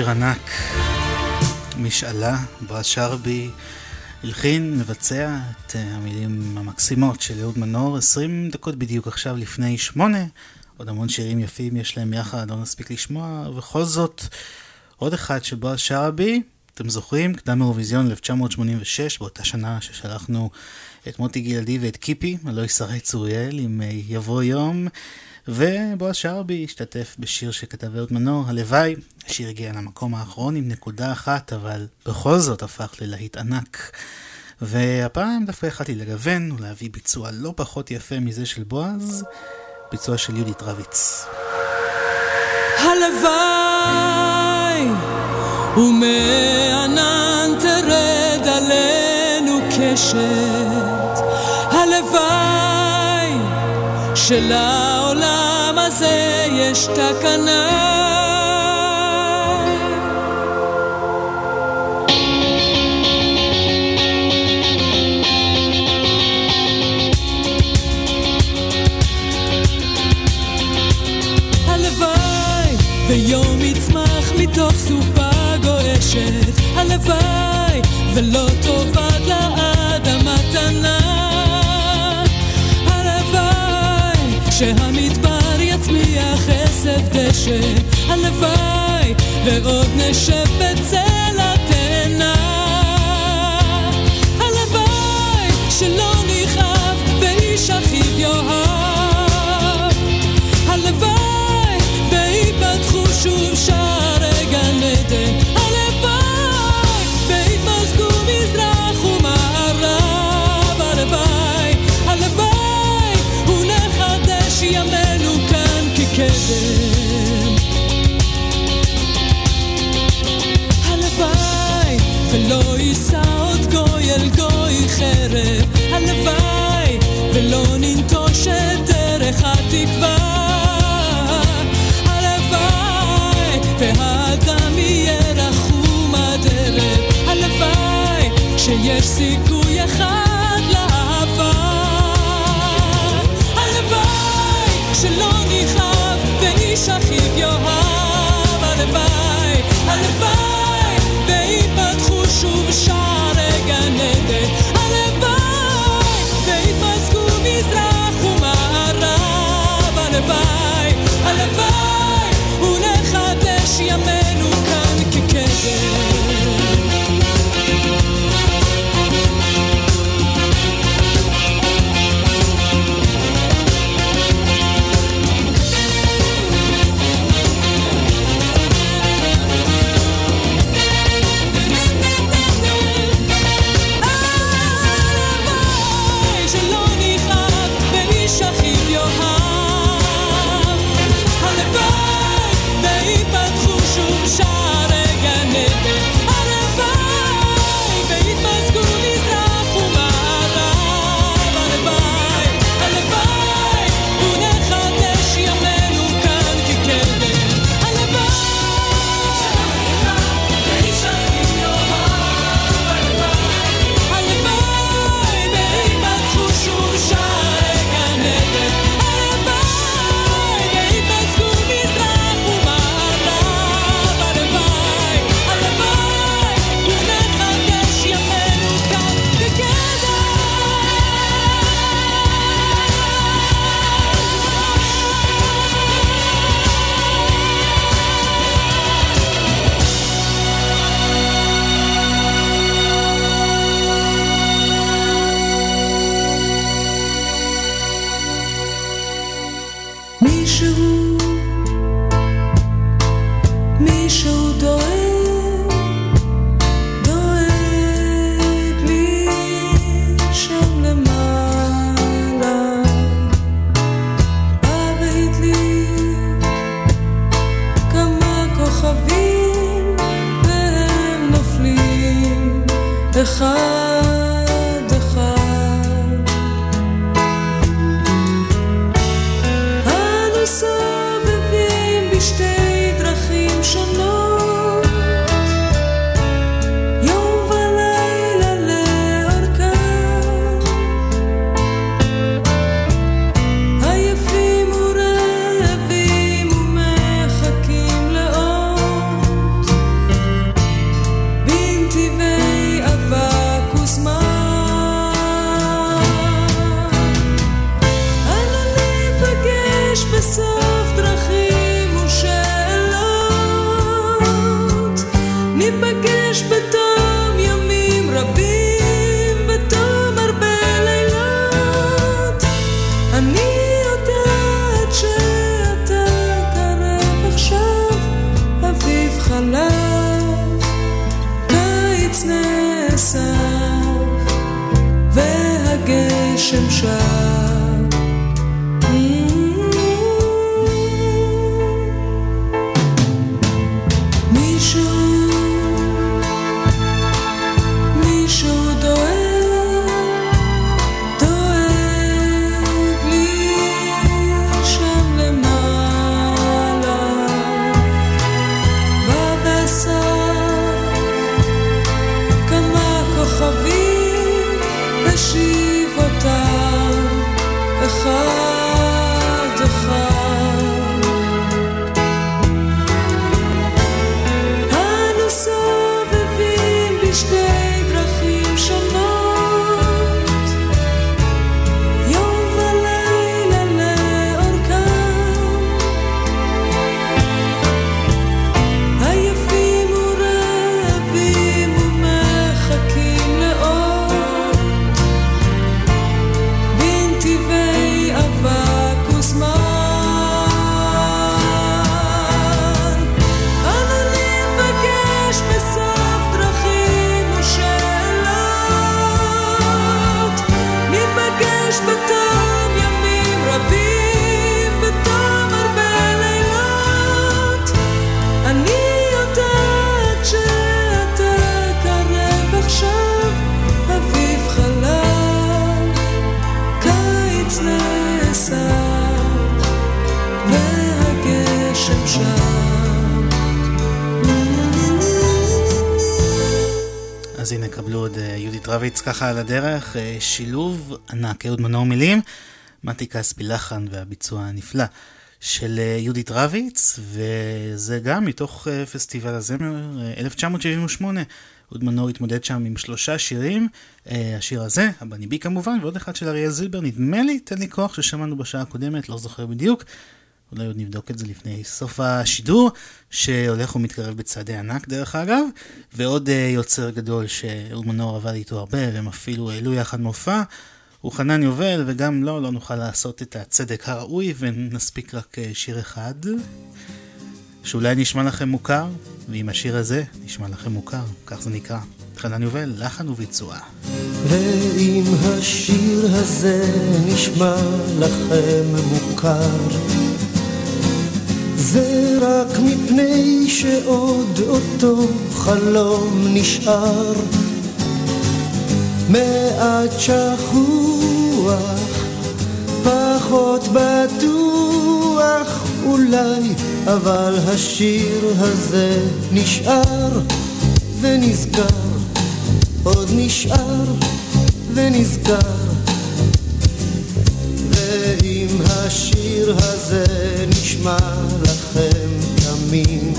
[SPEAKER 3] שיר ענק. משאלה, בועז שרבי הלחין, מבצע את אה, המילים המקסימות של אהוד מנור, 20 דקות בדיוק עכשיו לפני שמונה. עוד המון שירים יפים יש להם יחד, לא נספיק לשמוע, ובכל זאת, עוד אחד של בועז שרבי, אתם זוכרים? קדם אירוויזיון 1986, באותה שנה ששלחנו את מוטי גלעדי ואת קיפי, הלוא ישרי צוריאל, אם אה, יבוא יום. ובועז שרבי השתתף בשיר שכתב אהוד מנור, הלוואי, השיר הגיע למקום האחרון עם נקודה אחת, אבל בכל זאת הפך ללהיט ענק. והפעם דווקא החלטתי לגוון ולהביא ביצוע לא פחות יפה מזה של בועז, ביצוע של יהודית רביץ.
[SPEAKER 28] הלוואי ומענן תרד עלינו קשת הלוואי שלעולם הזה יש תקנה. ויום יצמח מתוך סופה גועשת. הלוואי ולא ועוד נשב בצל ואיש אחיו
[SPEAKER 3] ככה על הדרך, אה, שילוב ענק, אהוד מנור מילים, מתי כספי לחן והביצוע הנפלא של אה, יהודית רביץ, וזה גם מתוך אה, פסטיבל הזמר אה, 1978. אהוד מנור התמודד שם עם שלושה שירים, השיר הזה, הבני בי כמובן, ועוד אחד של אריאל זילבר, נדמה לי, תן לי כוח ששמענו בשעה הקודמת, לא זוכר בדיוק. אולי עוד נבדוק את זה לפני סוף השידור, שהולך ומתקרב בצעדי ענק דרך אגב, ועוד uh, יוצר גדול שאהוד מנור עבד איתו הרבה, והם אפילו העלו יחד מופע, הוא חנן יובל, וגם לא, לא נוכל לעשות את הצדק הראוי, ונספיק רק uh, שיר אחד, שאולי נשמע לכם מוכר, ואם השיר הזה נשמע לכם מוכר, כך זה נקרא. חנן יובל, לחן וביצוע.
[SPEAKER 7] ואם השיר הזה נשמע לכם מוכר, זה רק מפני שעוד אותו חלום נשאר. מעט שכוח, פחות בטוח אולי, אבל השיר הזה נשאר ונזכר, עוד נשאר ונזכר. השיר הזה נשמע לכם תמים,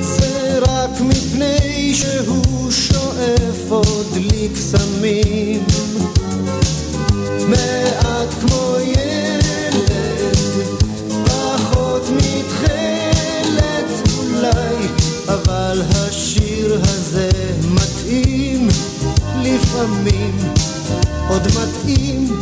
[SPEAKER 7] זה רק מפני שהוא שואף עוד לי קסמים. מעט כמו ילד, פחות מתכלת אולי, אבל השיר הזה מתאים לפעמים, עוד מתאים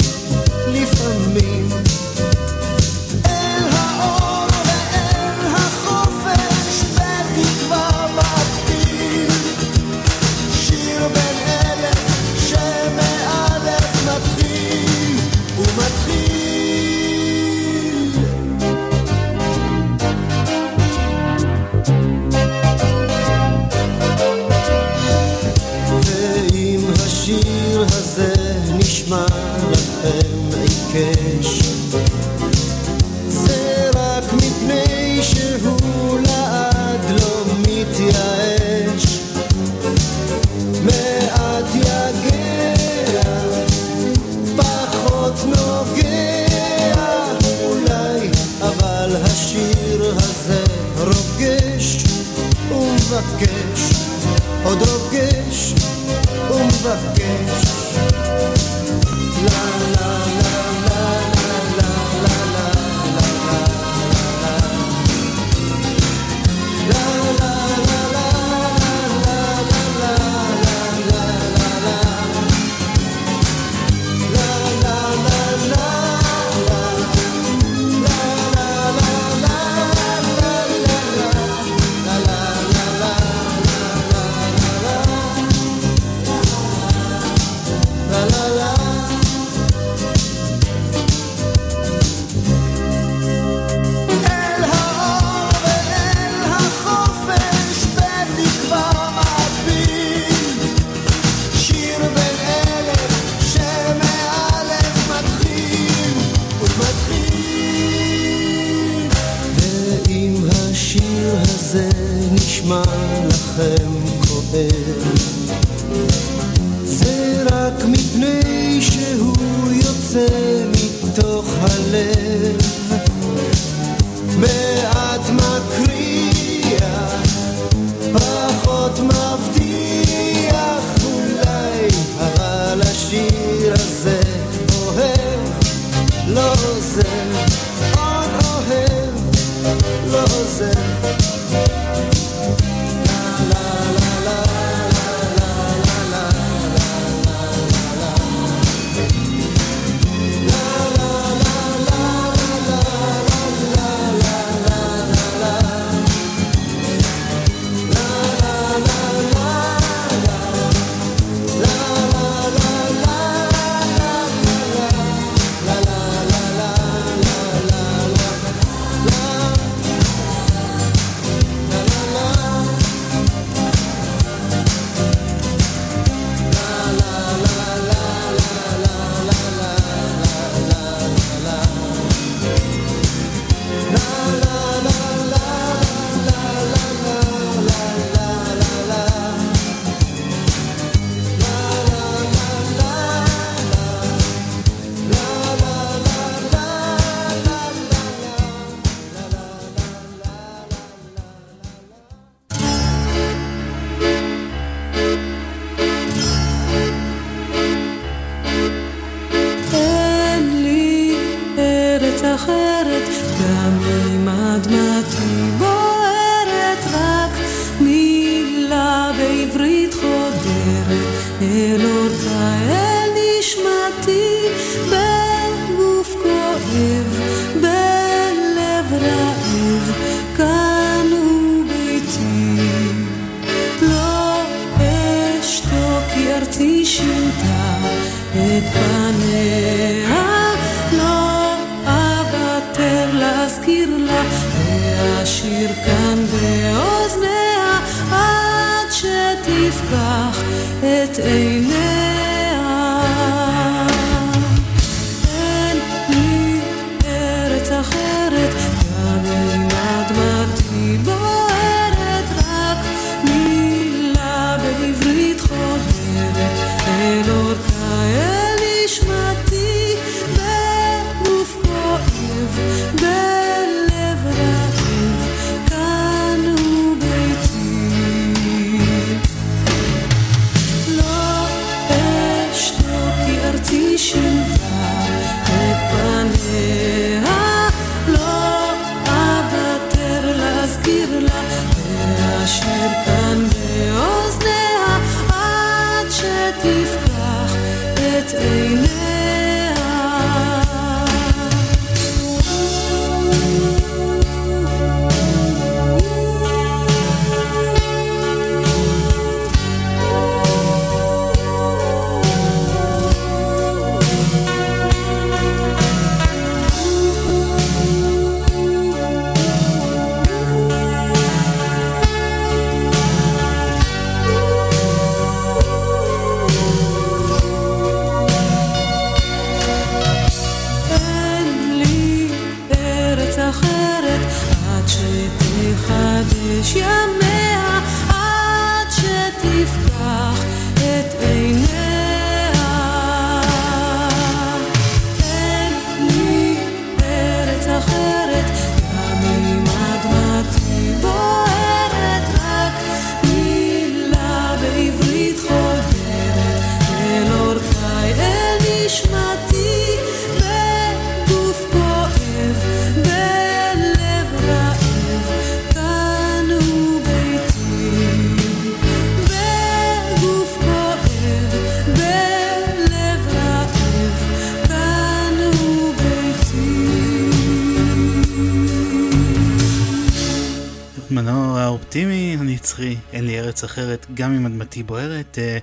[SPEAKER 28] בארץ אחרת, גם אם אדמתי בוערת.
[SPEAKER 3] אה,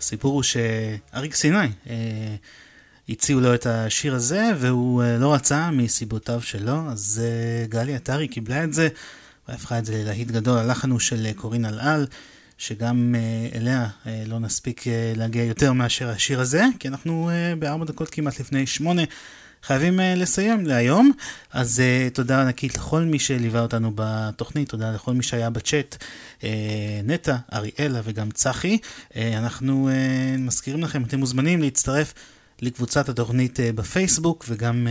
[SPEAKER 3] הסיפור הוא שאריק סיני אה, הציעו לו את השיר הזה, והוא אה, לא רצה מסיבותיו שלו, אז גלי עטרי קיבלה את זה, והפכה את זה ללהיט גדול. הלחן הוא של קורין אלעל, שגם אליה לא נספיק להגיע יותר מאשר השיר הזה, כי אנחנו בארבע דקות כמעט לפני שמונה. חייבים uh, לסיים להיום. אז uh, תודה ענקית לכל מי שליווה אותנו בתוכנית, תודה לכל מי שהיה בצ'אט, אה, נטע, אריאלה וגם צחי. אה, אנחנו אה, מזכירים לכם, אתם מוזמנים להצטרף לקבוצת התוכנית בפייסבוק וגם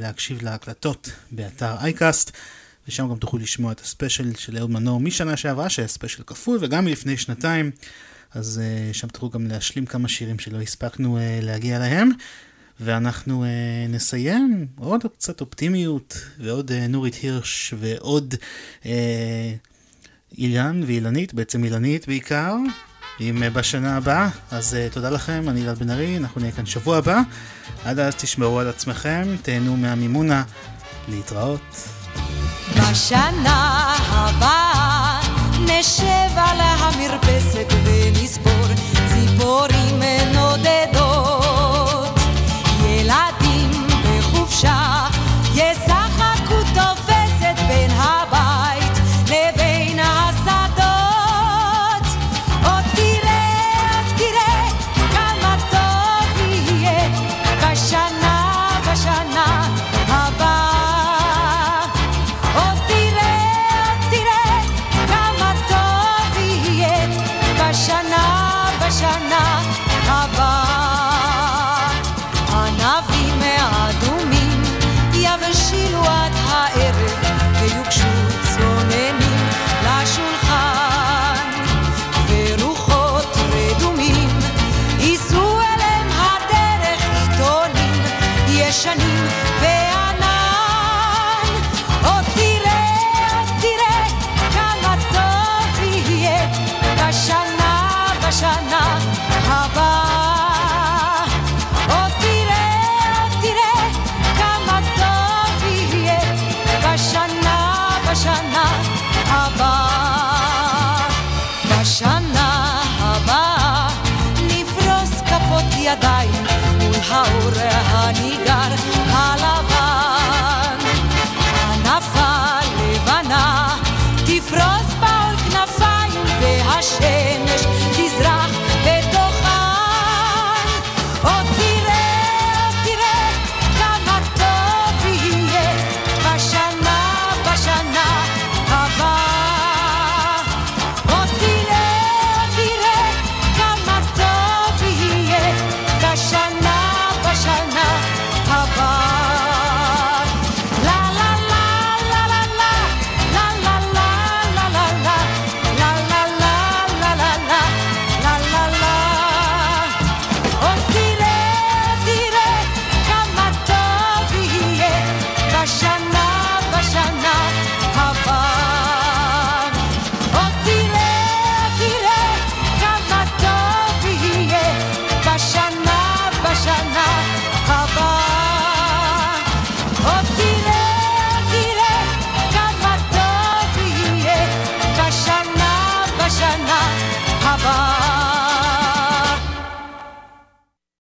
[SPEAKER 3] להקשיב להקלטות באתר אייקאסט. ושם גם תוכלו לשמוע את הספיישל של אהוד מנור משנה שעברה, שהיה ספיישל כפול, וגם מלפני שנתיים. אז אה, שם תוכלו גם להשלים כמה שירים שלא הספקנו אה, להגיע להם. ואנחנו אה, נסיים עוד קצת אופטימיות, ועוד אה, נורית הירש, ועוד uh, אילן ואילנית, בעצם אילנית בעיקר, עם uh, בשנה הבאה. אז uh, תודה לכם, אני אלעד בן ארי, אנחנו נהיה כאן שבוע הבא. עד אז תשמרו על עצמכם, תהנו מהמימונה, להתראות.
[SPEAKER 10] בשנה הבאה נשב על המרפסת ונספור ציפורים נודדות. shine.